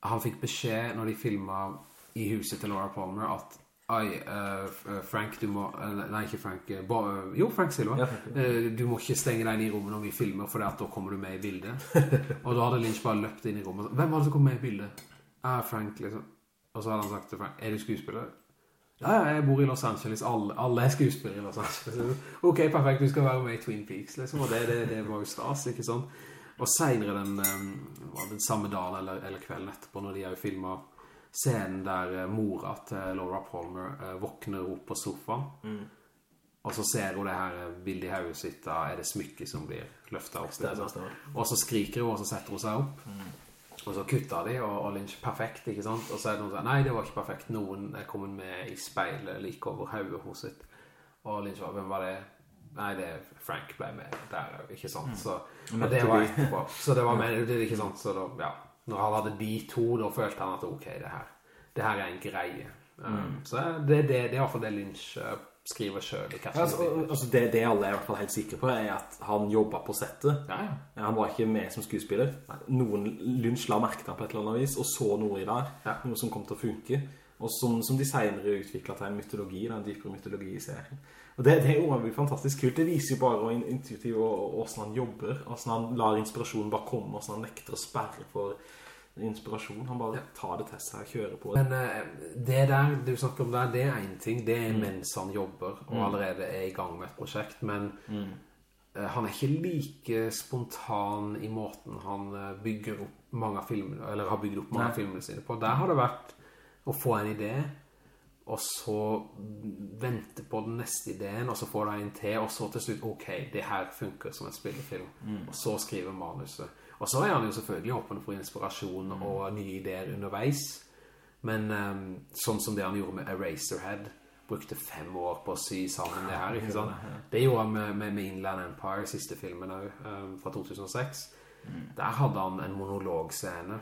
han fikk beskjed når de filmet i huset til Laura Palmer at Ai, uh, eh, Frank, du må eh, Nei, ikke Frank. ba, eh, jo, Frank Silva. Ja, Eh, du må ikke stenge deg inn i rommet når vi filmer, for da kommer du med i bildet. <laughs> og da hadde Lynch bare løpt inn i rommet. Hvem var det som kom med i bildet? Ah, Frank, liksom. Og så hadde han sagt til Frank, er du skuespiller? Ja, ja, jeg bor i Los Angeles. Alle, alle er skuespillere i Los Angeles. <laughs> Ok, perfekt, du skal være med i Twin Peaks, liksom. Og det, det, det var jo stas, ikke sant? Og senere den, um, den samme dagen eller, eller kvelden etterpå, når de har filmet scenen der eh, mora til Laura Palmer eh, våkner opp på sofaen. Og så ser hun det her eh, bildet i hauet sitt, da er det smykket som blir løftet opp. Stemmer, liksom. stemmer. Og så skriker hun, og så setter hun seg opp. Og så kutta de, og, og Lynch perfekt, ikke sant? Og så er det noen som nei, det var ikke perfekt. Noen er kommet med i speilet like over hauet hos sitt. Og Lynch var, hvem var det? Nei, det er Frank ble med der, ikke sant? Så og det var etterpå. Så det var med, det ikke sant? Så da, ja, når han hadde de to, da følte han at ok, det her, det her er en greie. Um, så det, det, det er i hvert fall det Lynch uh, skriver selv i ja, altså, altså det, det, alle er i hvert fall helt sikre på er at han jobbet på settet. Ja, ja. Han var ikke med som skuespiller. Noen Lynch la merke til på et eller annet vis, og så noe i der. Noe som kom til å funke. Og som, som de senere utviklet til en mytologi, en dypere mytologi i serien. Og det, det er jo fantastisk kult. Det viser jo bare hvor intuitiv og hvordan han jobber, hvordan han lar inspirasjonen bare komme, hvordan han nekter å sperre for inspirasjon. Han bare tar det til seg og kjører på det. Men uh, det der du snakker om der, det er en ting. Det er mm. mens han jobber og mm. allerede er i gang med et prosjekt. Men mm. uh, han er ikke like spontan i måten han uh, bygger opp mange filmer, eller har bygget opp mange av filmene sine på. Der har det vært å få en idé, og så vente på den neste ideen, og så får du en til, og så til slutt, ok, det her funker som en spillefilm. Mm. Og så skriver manuset. Og så er han jo selvfølgelig åpen for inspirasjon mm. og nye ideer underveis. Men um, sånn som det han gjorde med Eraserhead, brukte fem år på å sy sammen det her, ikke sant? Det gjorde han med, med, med Inland Empire, siste filmen um, fra 2006. Mm. Der hadde han en monologscene.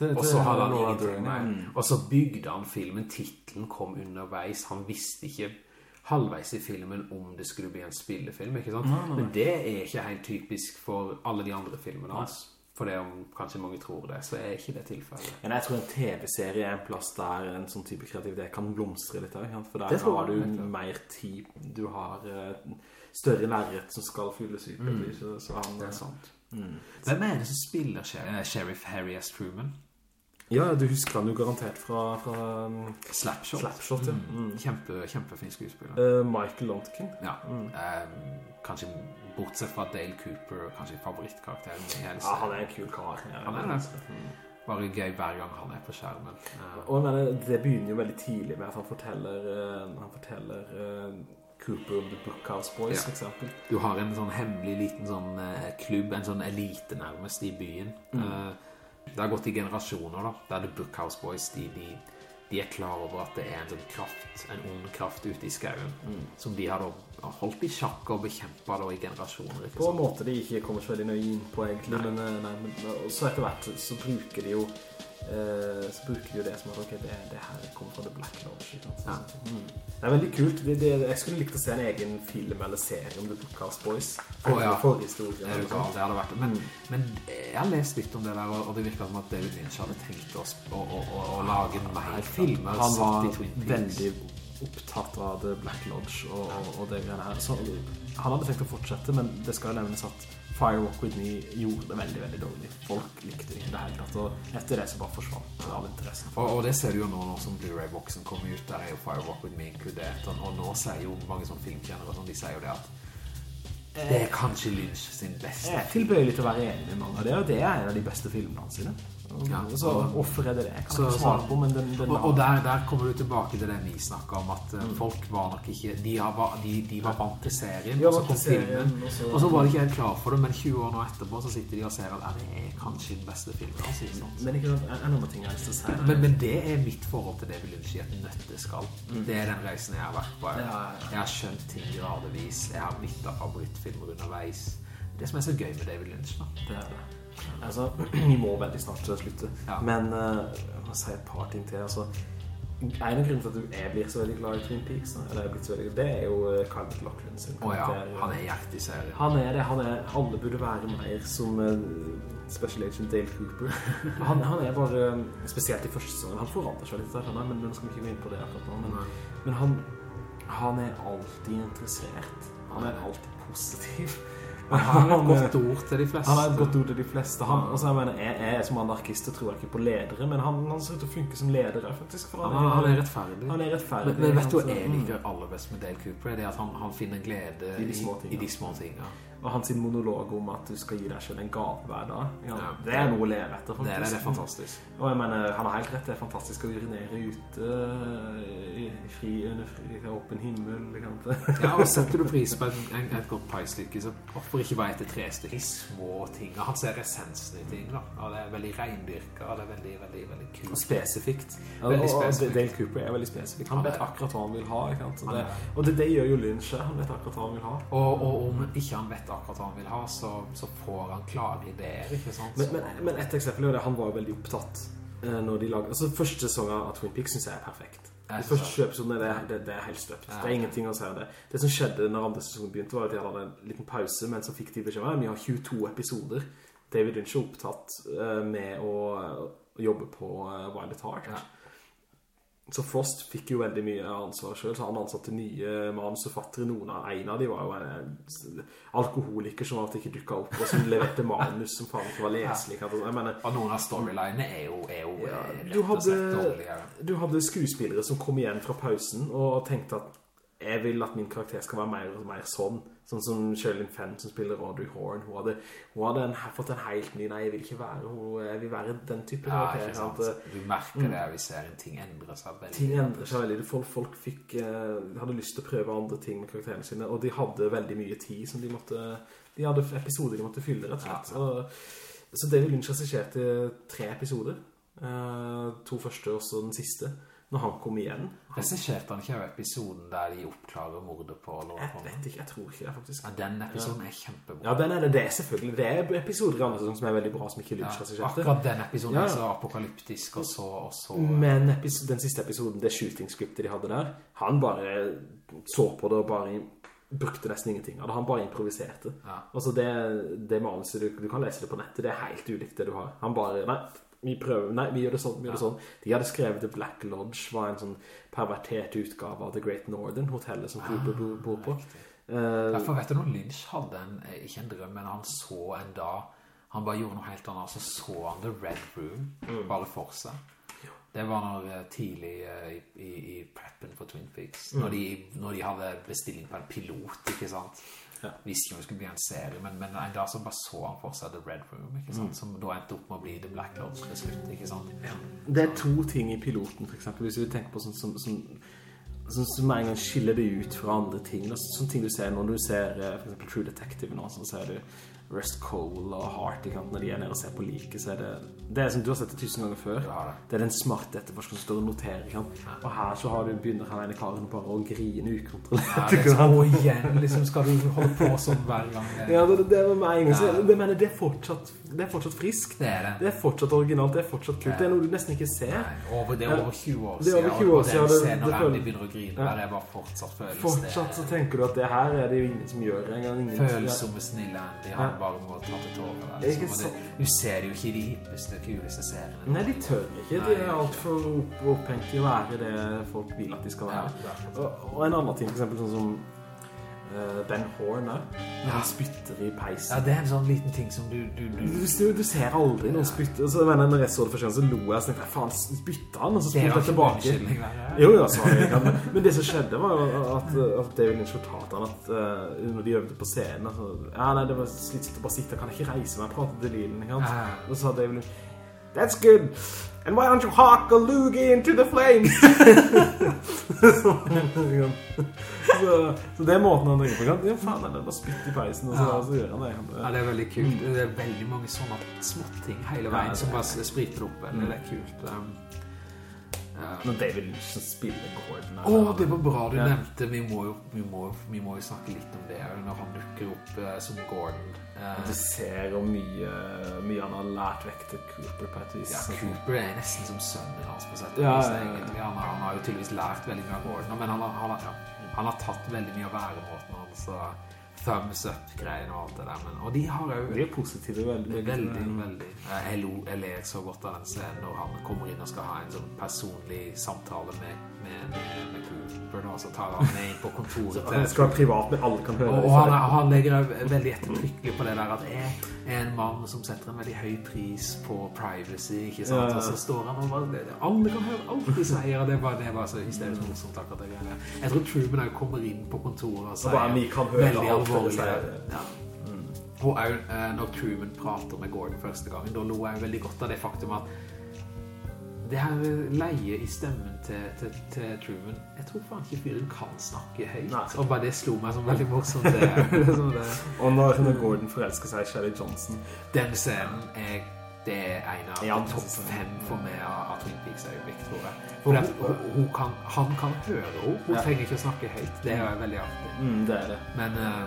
Og så hadde han ingenting mer. Og så bygde han filmen, titlen kom underveis, han visste ikke halvveis i filmen om det skulle bli en spillefilm, ikke sant? Nei, nei. Men det er ikke helt typisk for alle de andre filmene hans. For det om kanskje mange tror det, så er ikke det tilfellet. Men jeg tror en TV-serie er en plass der en sånn type kreativ det kan blomstre litt, for der har du mer tid, du har uh, større nærhet som skal fylles ut. Mm. Så, så han, det er sant. Mm. Hvem er det som spiller Sheriff Harry S. Truman? Ja, du husker han jo garantert fra, fra um, Slapshot. Slapshot ja. mm. mm. Kjempe, kjempefin skuespiller. Uh, Michael Lontkin. Ja. Mm. Um, kanskje bortsett fra Dale Cooper, kanskje favorittkarakteren i hele Ja, han er en kul kar. Ja, han er det. Mm. Bare gøy hver gang han er på skjermen. Uh, og mener, det begynner jo veldig tidlig med at han forteller, han forteller Cooper of the Bookhouse Boys, ja. eksempel. Du har en sånn hemmelig liten sånn klubb, en sånn elite nærmest i byen. Mm det har gått i generasjoner da, der The Bookhouse Boys, de, de, de, er klar over at det er en sånn kraft, en ond kraft ute i skauen, mm. som de har da holdt i sjakk og bekjempet da i generasjoner. På en måte de ikke kommer så veldig nøye inn på egentlig, nei. men, nei, men så etter hvert så bruker de jo Eh, så bruker de jo det som at ok, det, det her kommer fra The Black Lodge. Ja. Mm. Det er veldig kult. Det, det, jeg skulle likt å se en egen film eller serie om The Cast Boys. For, oh, ja. Forhistorie. Det, det, hadde vært men, men, jeg har lest litt om det der, og det virker som at David Lynch hadde tenkt oss å, å, å, å lage mer filmer. Han var veldig opptatt av The Black Lodge og, og, og det greiene her. Så han hadde tenkt å fortsette, men det skal jo nevnes at Firewalk With Me gjorde det veldig, veldig dårlig. Folk likte det ikke det hele tatt, og etter det så bare forsvant all interesse. Og, og, det ser du jo nå, nå som Blu-ray-boksen kommer ut, der er jo Firewalk With Me inkludert, og, og nå sier jo mange sånne filmkjennere, sånn, de sier jo det at det er kanskje Lynch sin beste. Jeg er tilbøyelig til å være enig med mange av det, og det er en av de beste filmene hans Ja, så hvorfor er det? Jeg kan så, ikke svare på, men den, den Og, og der, der, kommer du tilbake til det vi snakket om, at eh, mm. folk var nok ikke, de, var, de, de var vant til serien, og så kom filmen, og så, var de ikke helt klar for det, men 20 år nå etterpå så sitter de og ser at det er kanskje den beste filmen. Altså, men ikke sant, annen ting jeg har si. Men, men, det er mitt forhold til David Lynch i et nøtteskall. Mm. Det er den reisen jeg har vært på. Jeg, jeg har skjønt ting gradvis, jeg har byttet favorittfilmer underveis. Det som er så gøy med David Lynch da. Det er det. Altså, <clears throat> vi må veldig snart slutte. Ja. Men uh, jeg må si et par ting til. Altså, en av grunnene til at jeg blir så veldig glad i Twin Peaks, eller jeg er blitt så veldig, det er jo Carl Kyle sin sin oh, ja. Han er hjert i serien. Han er det. Han er, alle burde være mer som uh, Special Agent Dale Cooper. <laughs> han, han, er bare, spesielt i første sesongen, han forandrer seg litt der, men nå skal vi ikke gå inn på det akkurat nå. Men, men han, han er alltid interessert. Han er alltid positiv. Han har et godt ord til de fleste. Han har et godt ord til de fleste. Han, altså, jeg mener, jeg, jeg som anarkist tror jeg ikke på ledere, men han, han ser ut til å funke som leder faktisk. Han, han, han, er rettferdig. Han er rettferdig. Men, men vet du hva jeg liker aller best med Dale Cooper? Det er at han, finner glede i de små tingene. I de små tingene. Og hans monolog om at du skal gi deg selv en gave hver dag. Ja, Ja. det er noe å leve etter, faktisk. Det er, det er fantastisk. Og jeg mener, han har helt rett, det er fantastisk å urinere ute i fri, under fri, åpen himmel. Ja, og setter du pris på en, et godt paistykke, så hvorfor ikke bare etter tre stykker små ting? Han ser essensen i ting, da. Og det er veldig reindyrka, og det er veldig, veldig, veldig kult. Og spesifikt. Veldig spesifikt. Dale Cooper er veldig spesifikk. Han vet akkurat hva han vil ha, ikke sant? Det, og det, det gjør jo Lynch, han vet akkurat hva han vil ha. Og, og om ikke han vet akkurat hva han vil ha, så, så får han klare ideer, ikke sant? Men, men, men et eksempel er det, han var jo veldig opptatt eh, når de lager, altså første sesongen av Twin Peaks synes jeg er perfekt. De første sju episodene, det, det, det er helt støpt. Ja. Det er ingenting å si om det. Det som skjedde når andre sesongen begynte var at de hadde en liten pause, men så fikk de beskjed om at vi har 22 episoder. David Lynch er opptatt eh, med å, jobbe på Wild at Heart. Ja. Så Frost fikk jo veldig mye ansvar selv, så han ansatte nye manusforfattere. Noen av en av de var jo en alkoholiker som alltid ikke dukket opp, og som leverte manus som faen ikke var leselig. Mener, Og noen av storylinene er jo, er jo Ja, eh, rett og slett dårligere. du hadde skuespillere som kom igjen fra pausen og tenkte at jeg vil at min karakter skal være mer og mer sånn. Sånn som Sherilyn Fenn som spiller Audrey Horn. Hun hadde, hun hadde en, fått en helt ny, nei, jeg vil ikke være hun, jeg vil være den type Ja, karakter. sant? Du merker det vi ser en ting endrer seg veldig. Ting endrer seg veldig. Folk, folk fikk, eh, hadde lyst til å prøve andre ting med karakterene sine, og de hadde veldig mye tid som de måtte... De hadde episoder de måtte fylle, rett og slett. Ja. ja. så David Lynch regisserte tre episoder. Eh, to første, og så den siste. Når han kom igjen. Han... Regisserte han ikke av episoden der de oppklarer mordet på Jeg vet ikke, jeg tror ikke det, faktisk. Ja, den episoden er kjempebra. Ja, den er det, det er selvfølgelig. Det er episoder i andre sesong som er veldig bra, som ikke Ja, Lynch regisserte. akkurat den episoden Ja, er så apokalyptisk og så, og så Men den siste episoden, det shooting-scriptet de hadde der, han bare så på det og bare brukte nesten ingenting av det. Han bare improviserte. Ja. Altså det, det manuset, du, du kan lese det på nettet, det er helt ulikt det du har. Han bare, nei, vi prøver, nei, vi gjør det sånn, vi gjør det sånn. De hadde skrevet The Black Lodge, var en sånn pervertert utgave av The Great Northern, hotellet som Cooper ah, bor på. Uh, Derfor vet du når Lynch hadde en, eh, ikke en drøm, men han så en dag, han bare gjorde noe helt annet, så så han The Red Room Mm. bare for seg. Det var når eh, tidlig i, i, i preppen for Twin Peaks, Mm. når, de, når de hadde bestilling på en pilot, ikke sant? Ja. Visste ikke om det skulle bli en serie, men, men en dag så bare så han for seg The Red Room, ikke Mm. Som da endte opp med å bli The Black Lodge til slutt, ikke sant? Det er to ting i piloten, for eksempel, hvis vi tenker på sånn som, som, som, som en gang skiller det ut fra andre ting. Sånne ting du ser når du ser eh, for eksempel True Detective nå, så ser du Rest Cole og sant? når de er nede og ser på like, så er det, det er som du har sett det tusen ganger før. Ja, det. Det er den smarte etterforskeren som står og noterer, ikke? Og her så har du, begynner han ene karen bare å grine ukontrollert. Ja, det så, og igjen, liksom, skal du holde på sånn hver gang? Ja, det, det var meg. Ja. så, det, mener, det, er fortsatt, det er fortsatt friskt. Det er det. Det er fortsatt originalt, det er fortsatt kult. Det er noe du nesten ikke ser. Nei, over, det er over 20 år Det er over 20 år siden, den det- det når Andy begynner å grine, Ja. der er bare fortsatt følelse. Fortsatt så tenker du at det her er det jo ingen som gjør engang. Følsomme snille Andy, han Ja. bare må ta til tårene. Liksom, du ser jo ikke de hippeste, kuleste seriene. Nei, de tør ikke. De er altfor alt for opp, opphengt i å være det folk vil at de skal være. Ja, Og, og en annen ting, for eksempel sånn som Ben Horn, når han spytter i peisen. Ja, det er en sånn liten ting som du... du, du Du, du, ser aldri noen spytte. Så mener, jeg, når jeg så det første gang, så lo jeg og tenkte jeg, faen, spytter han? Og så det er jeg tilbake. unnskyldning der. Jo, ja, jeg. Men, men det som skjedde var jo at, at David Lynch fortalte han at uh, når de øvde på scenen, altså, ja, nei, det var slitsomt å bare sitte, jeg kan ikke reise meg og prate til? Ja. Og så sa David Lynch, that's good, and why don't you hawk a loogie into the flames? <laughs> så, så, så det er måten han tenker på? Ja, faen, det er bare spytt i peisen, og så, Ja. så gjør han det. Ja, det er veldig kult. Det er veldig mange sånne småting hele veien ja, som bare spriter opp. Eller det er kult. Um, ja. Når David Lynch spiller Gordon. Å, det var bra du Ja. nevnte. Vi må, jo, vi, må, vi må jo snakke litt om det når han dukker opp eh, som Gordon. Eh, Du ser hvor mye, mye han har lært vekk til Cooper på et vis. ja, Cooper er nesten som sønnen hans på sett Ja, ja. Han, har- han har jo tydeligvis lært veldig mye av Gordon, men han har, han han har tatt veldig mye av væremåten hans og thumbs up-greien og alt det der. Men, og de har jo De er positive, veldig. Veldig, veldig. Jeg ler så godt av den scenen når han kommer inn og skal ha en sånn personlig samtale med, med, med, med Cooper, da, så tar han med inn på kontoret <laughs> så han skal være privat, men alle kan høre det. og han, han legger veldig ettertrykkelig på det der at jeg er en mann som setter en veldig høy pris på privacy, ikke sant? Og så står han og bare, alle kan høre alt de sier, det var, det var så hysterisk morsomt akkurat det greiene. Jeg tror Truman også kommer inn på kontoret og sier bare, «Vi kan høre veldig alvorlig. Ja. Og også, eh, når Truman prater med Gordon første gangen, da lo jeg veldig godt av det faktum at det her leie i stemmen til, til, til Truman, jeg tror faen ikke fyren kan snakke høyt. Nei. Og bare det slo meg som veldig morsomt. Det, det, det. <laughs> Og når, når Gordon forelsker seg i Shelley Johnson, Den scenen er, det er en av Ja, topp fem for meg av, Twin Peaks øyeblikk, tror jeg. For at hun, hun kan, han kan høre henne, hun Ja. trenger ikke å snakke høyt. Det er jo veldig artig. mm, det er det. Men uh,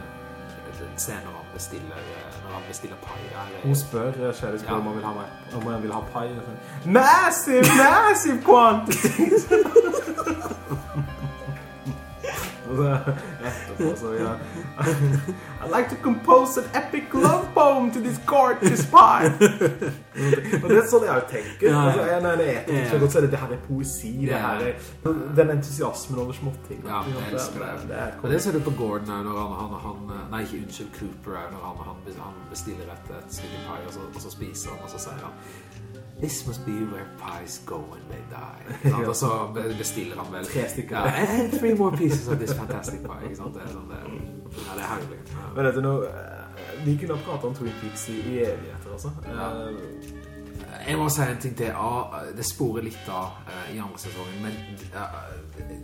scenen når han bestiller, eh, han bestiller pai der, er- Hun spør eh, Shelley spør Ja. om han vil ha meg, om han vil ha pai. Massive, massive quantities! <laughs> <laughs> vil jeg <laughs> I'd like to compose an epic love poem to this gorgeous pie. og det er sånn jeg tenker. Ja, ja. Altså, jeg, når jeg eter, så Ja. godt så er det, det her er poesi, det her er den entusiasmen over småting. Ja, jeg elsker det. det er Og det ser du på Gordon her når han, han, han Nei, ikke unnskyld, Cooper her når han, han, bestiller et, et stykke pai, og og så spiser han, og så sier han This must be where pies go when they die. <laughs> Og så bestiller han vel Tre stykker. Ja, and three more pieces of this fantastic pie. Ikke sant? Det er sånn, det, ja, det er herlig. Ja. Men vet du nå, eh, vi kunne ha pratet om Twin Peaks i, evigheter, altså. Eh, Jeg må si en ting til. Ja, det sporer litt av eh, i andre sesongen, men uh,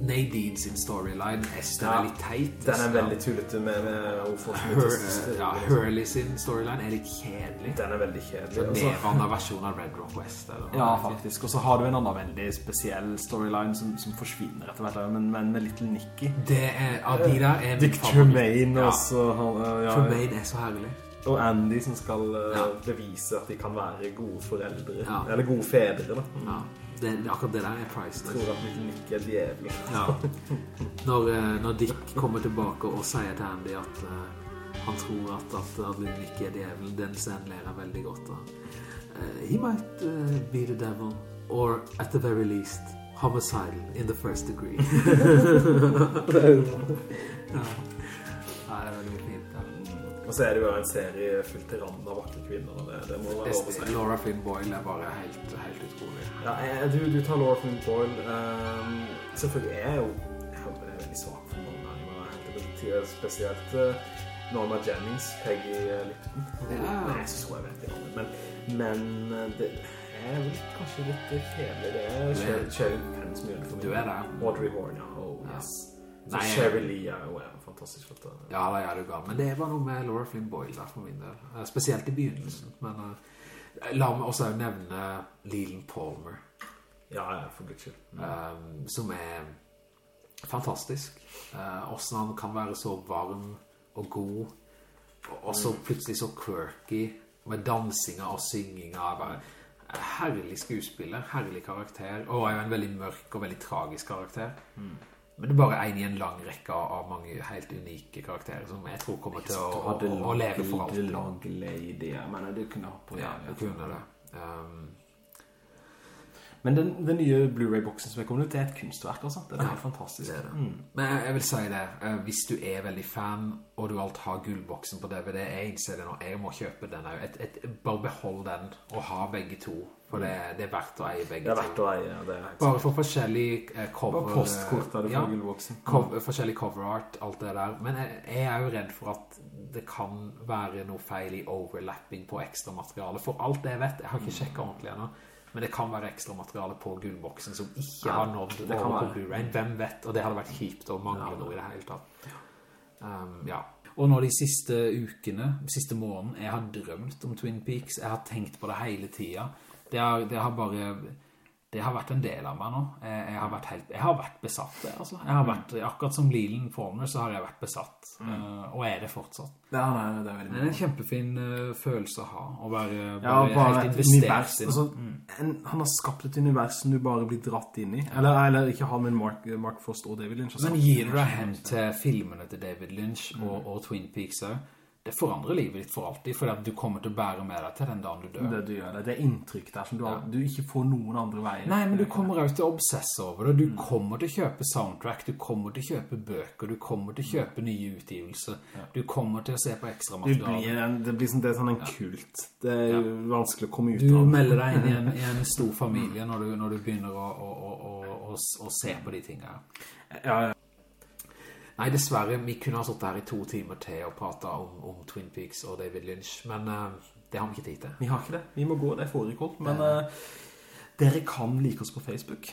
Nadine sin storyline, jeg synes den er litt teit. Den er veldig tullete med, med hun så mye ja, Hurley sin storyline er litt kjedelig. Den er veldig kjedelig. En altså. nedvannet versjon av Red Rock West. Eller? noe. Ja, faktisk. Og så har du en annen veldig spesiell storyline som, som forsvinner etter hvert, men, men med Little Nicky. Det er, av de der er Dick favoritt. Tremaine Ja. også. Han, eh, ja, Tremaine er så herlig. Og Andy som skal eh, Ja. bevise at de kan være gode foreldre. Ja. Eller gode fedre, da. Ja, det, akkurat det der er Jeg tror at Nicky er djevelig. Ja. Når, eh, når Dick kommer tilbake og sier til Andy at uh, han tror at, at, at Nicky er djevelen, den scenen ler jeg veldig godt av. Uh, he might uh, be the devil, or at the very least, homicidal in the first degree. <laughs> ja. ja, det er veldig. Og så er det jo en serie fullt til randen av vakre kvinner. Det, det må være lov å si. Laura Flynn Boyle er bare helt, helt utrolig. Ja, jeg- du, du tar Laura Flynn Boyle. Um, selvfølgelig er jeg jo jeg er veldig svak for noen her, det Spesielt uh, Norma Jennings, Peggy eh, Lipton. Ja. Jeg vet hun er veldig annet. Men, men eh, det er vel kanskje litt eh, kjedelig. Det er Sherry er- Sher- Penn som gjør det for meg. Du er der. Audrey Horne, ja. Oh, Ja. yes. Så Nei, Sherry Lee er jo fantastisk flott. Ja, da er du gal. Men det var noe med Laura Flynn Boyle der for min del. Eh, Spesielt i begynnelsen. Men uh, la meg også nevne Leland Palmer. Ja, ja, for guds skyld. eh, som er fantastisk. Uh, hvordan han kan være så varm og god, og så plutselig så quirky, med dansinga og synginga. Bare herlig skuespiller, herlig karakter, og er jo en veldig mørk og veldig tragisk karakter. Men det er bare en i en lang rekke av mange helt unike karakterer som jeg tror kommer til å, å, å, leve for alt. Lag lady, jeg mener du kunne ha på Ja, du kunne det. Um, Men den, den nye Blu-ray-boksen som er kommet ut, det er et kunstverk, altså. Det er Ja, fantastisk. det er det. Mm. Men jeg, jeg vil si det, eh, hvis du er veldig fan, og du alt har gullboksen på DVD, jeg innser det nå, jeg må kjøpe den. Et, et, bare behold den, og ha begge to, for det, det er verdt å eie begge Det er verdt to. å eie. Det er Bare for forskjellig eh, cover... Bare postkort er det for ja, gullboksen. cover, forskjellig cover art, alt det der. Men jeg, jeg er jo redd for at det kan være noe feil i overlapping på ekstra materiale. For alt det jeg vet, jeg har ikke sjekket ordentlig ennå, men det kan være ekstra materiale på gullboksen som ikke Ja, har nådd det kan over på. Blu-ray. Hvem vet? Og det hadde vært kjipt å mangle Ja. noe i det hele tatt. Um, ja. Og nå de siste ukene, siste måneden, jeg har drømt om Twin Peaks. Jeg har tenkt på det hele tiden. Det har, det har bare... Det har vært en del av meg nå. Jeg, jeg, har, vært helt, jeg har vært besatt det, altså. Vært, akkurat som Leland Former, så har jeg vært besatt. mm. og er det fortsatt. Ja, nei, det er det er en kjempefin eh, følelse å ha, å være, Ja, bare helt investert i. Altså, en, han har skapt et univers som du bare blir dratt inn i. Eller, eller ikke han, men Mark, Mark Frost og David Lynch. Men gir du deg hen til filmene til David Lynch og, og Twin Peaks også, det forandrer livet ditt for alltid, for du kommer til å bære med deg til den dagen du dør. Det du gjør det. Det er inntrykk der som du, har, du ikke får noen andre veier. Nei, men du kommer også til å obsesse over det. Du kommer til å kjøpe soundtrack, du kommer til å kjøpe bøker, du kommer til å kjøpe nye utgivelser, du kommer til å se på ekstra Du blir materiale. en, det blir sånn, det er sånn en kult. Det er jo vanskelig å komme ut Du av. melder deg inn i en, <laughs> i en stor familie når du, når du begynner å, å, å, å se på de tingene. Ja, ja. Nei, dessverre, vi kunne ha sittet her i to timer til og pratet om, om Twin Peaks og David Lynch, men uh, det har vi ikke tid til. Vi har ikke det. Vi må gå, det er ikke men uh, dere kan like oss på Facebook.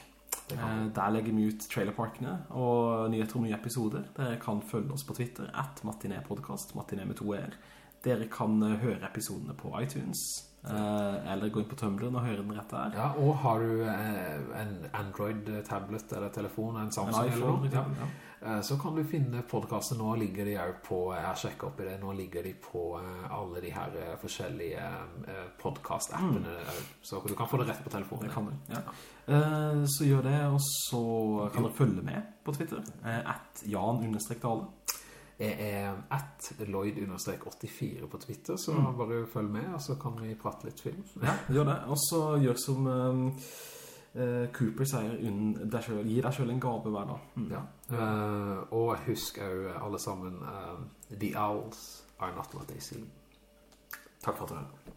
Uh, der legger vi ut trailerparkene og nyheter om nye episoder. Dere kan følge oss på Twitter, at matinepodcast, matine med to er. Dere kan høre episodene på iTunes, eller gå inn på Tumblr og høre den rett der. Ja, og har du en Android-tablet eller telefon, en Samsung en iPhone, eller noe, ja. uh, så kan du finne podcasten. Nå ligger de jo på, jeg har sjekket opp i det, nå ligger de på alle de her forskjellige podcast-appene, mm. så du kan få det rett på telefonen. Det kan du, ja. så gjør det, og så kan dere følge med på Twitter, at Jan-Dale. Jeg er at Lloyd-84 på Twitter, så mm. bare følg med, og så kan vi prate litt film. Ja, gjør det. Og så gjør som uh, Cooper sier, deg selv, gi deg selv en gave hver dag. Mm. Ja. Uh, og husk jo alle sammen, uh, The Owls are not what they seem. Takk for at du.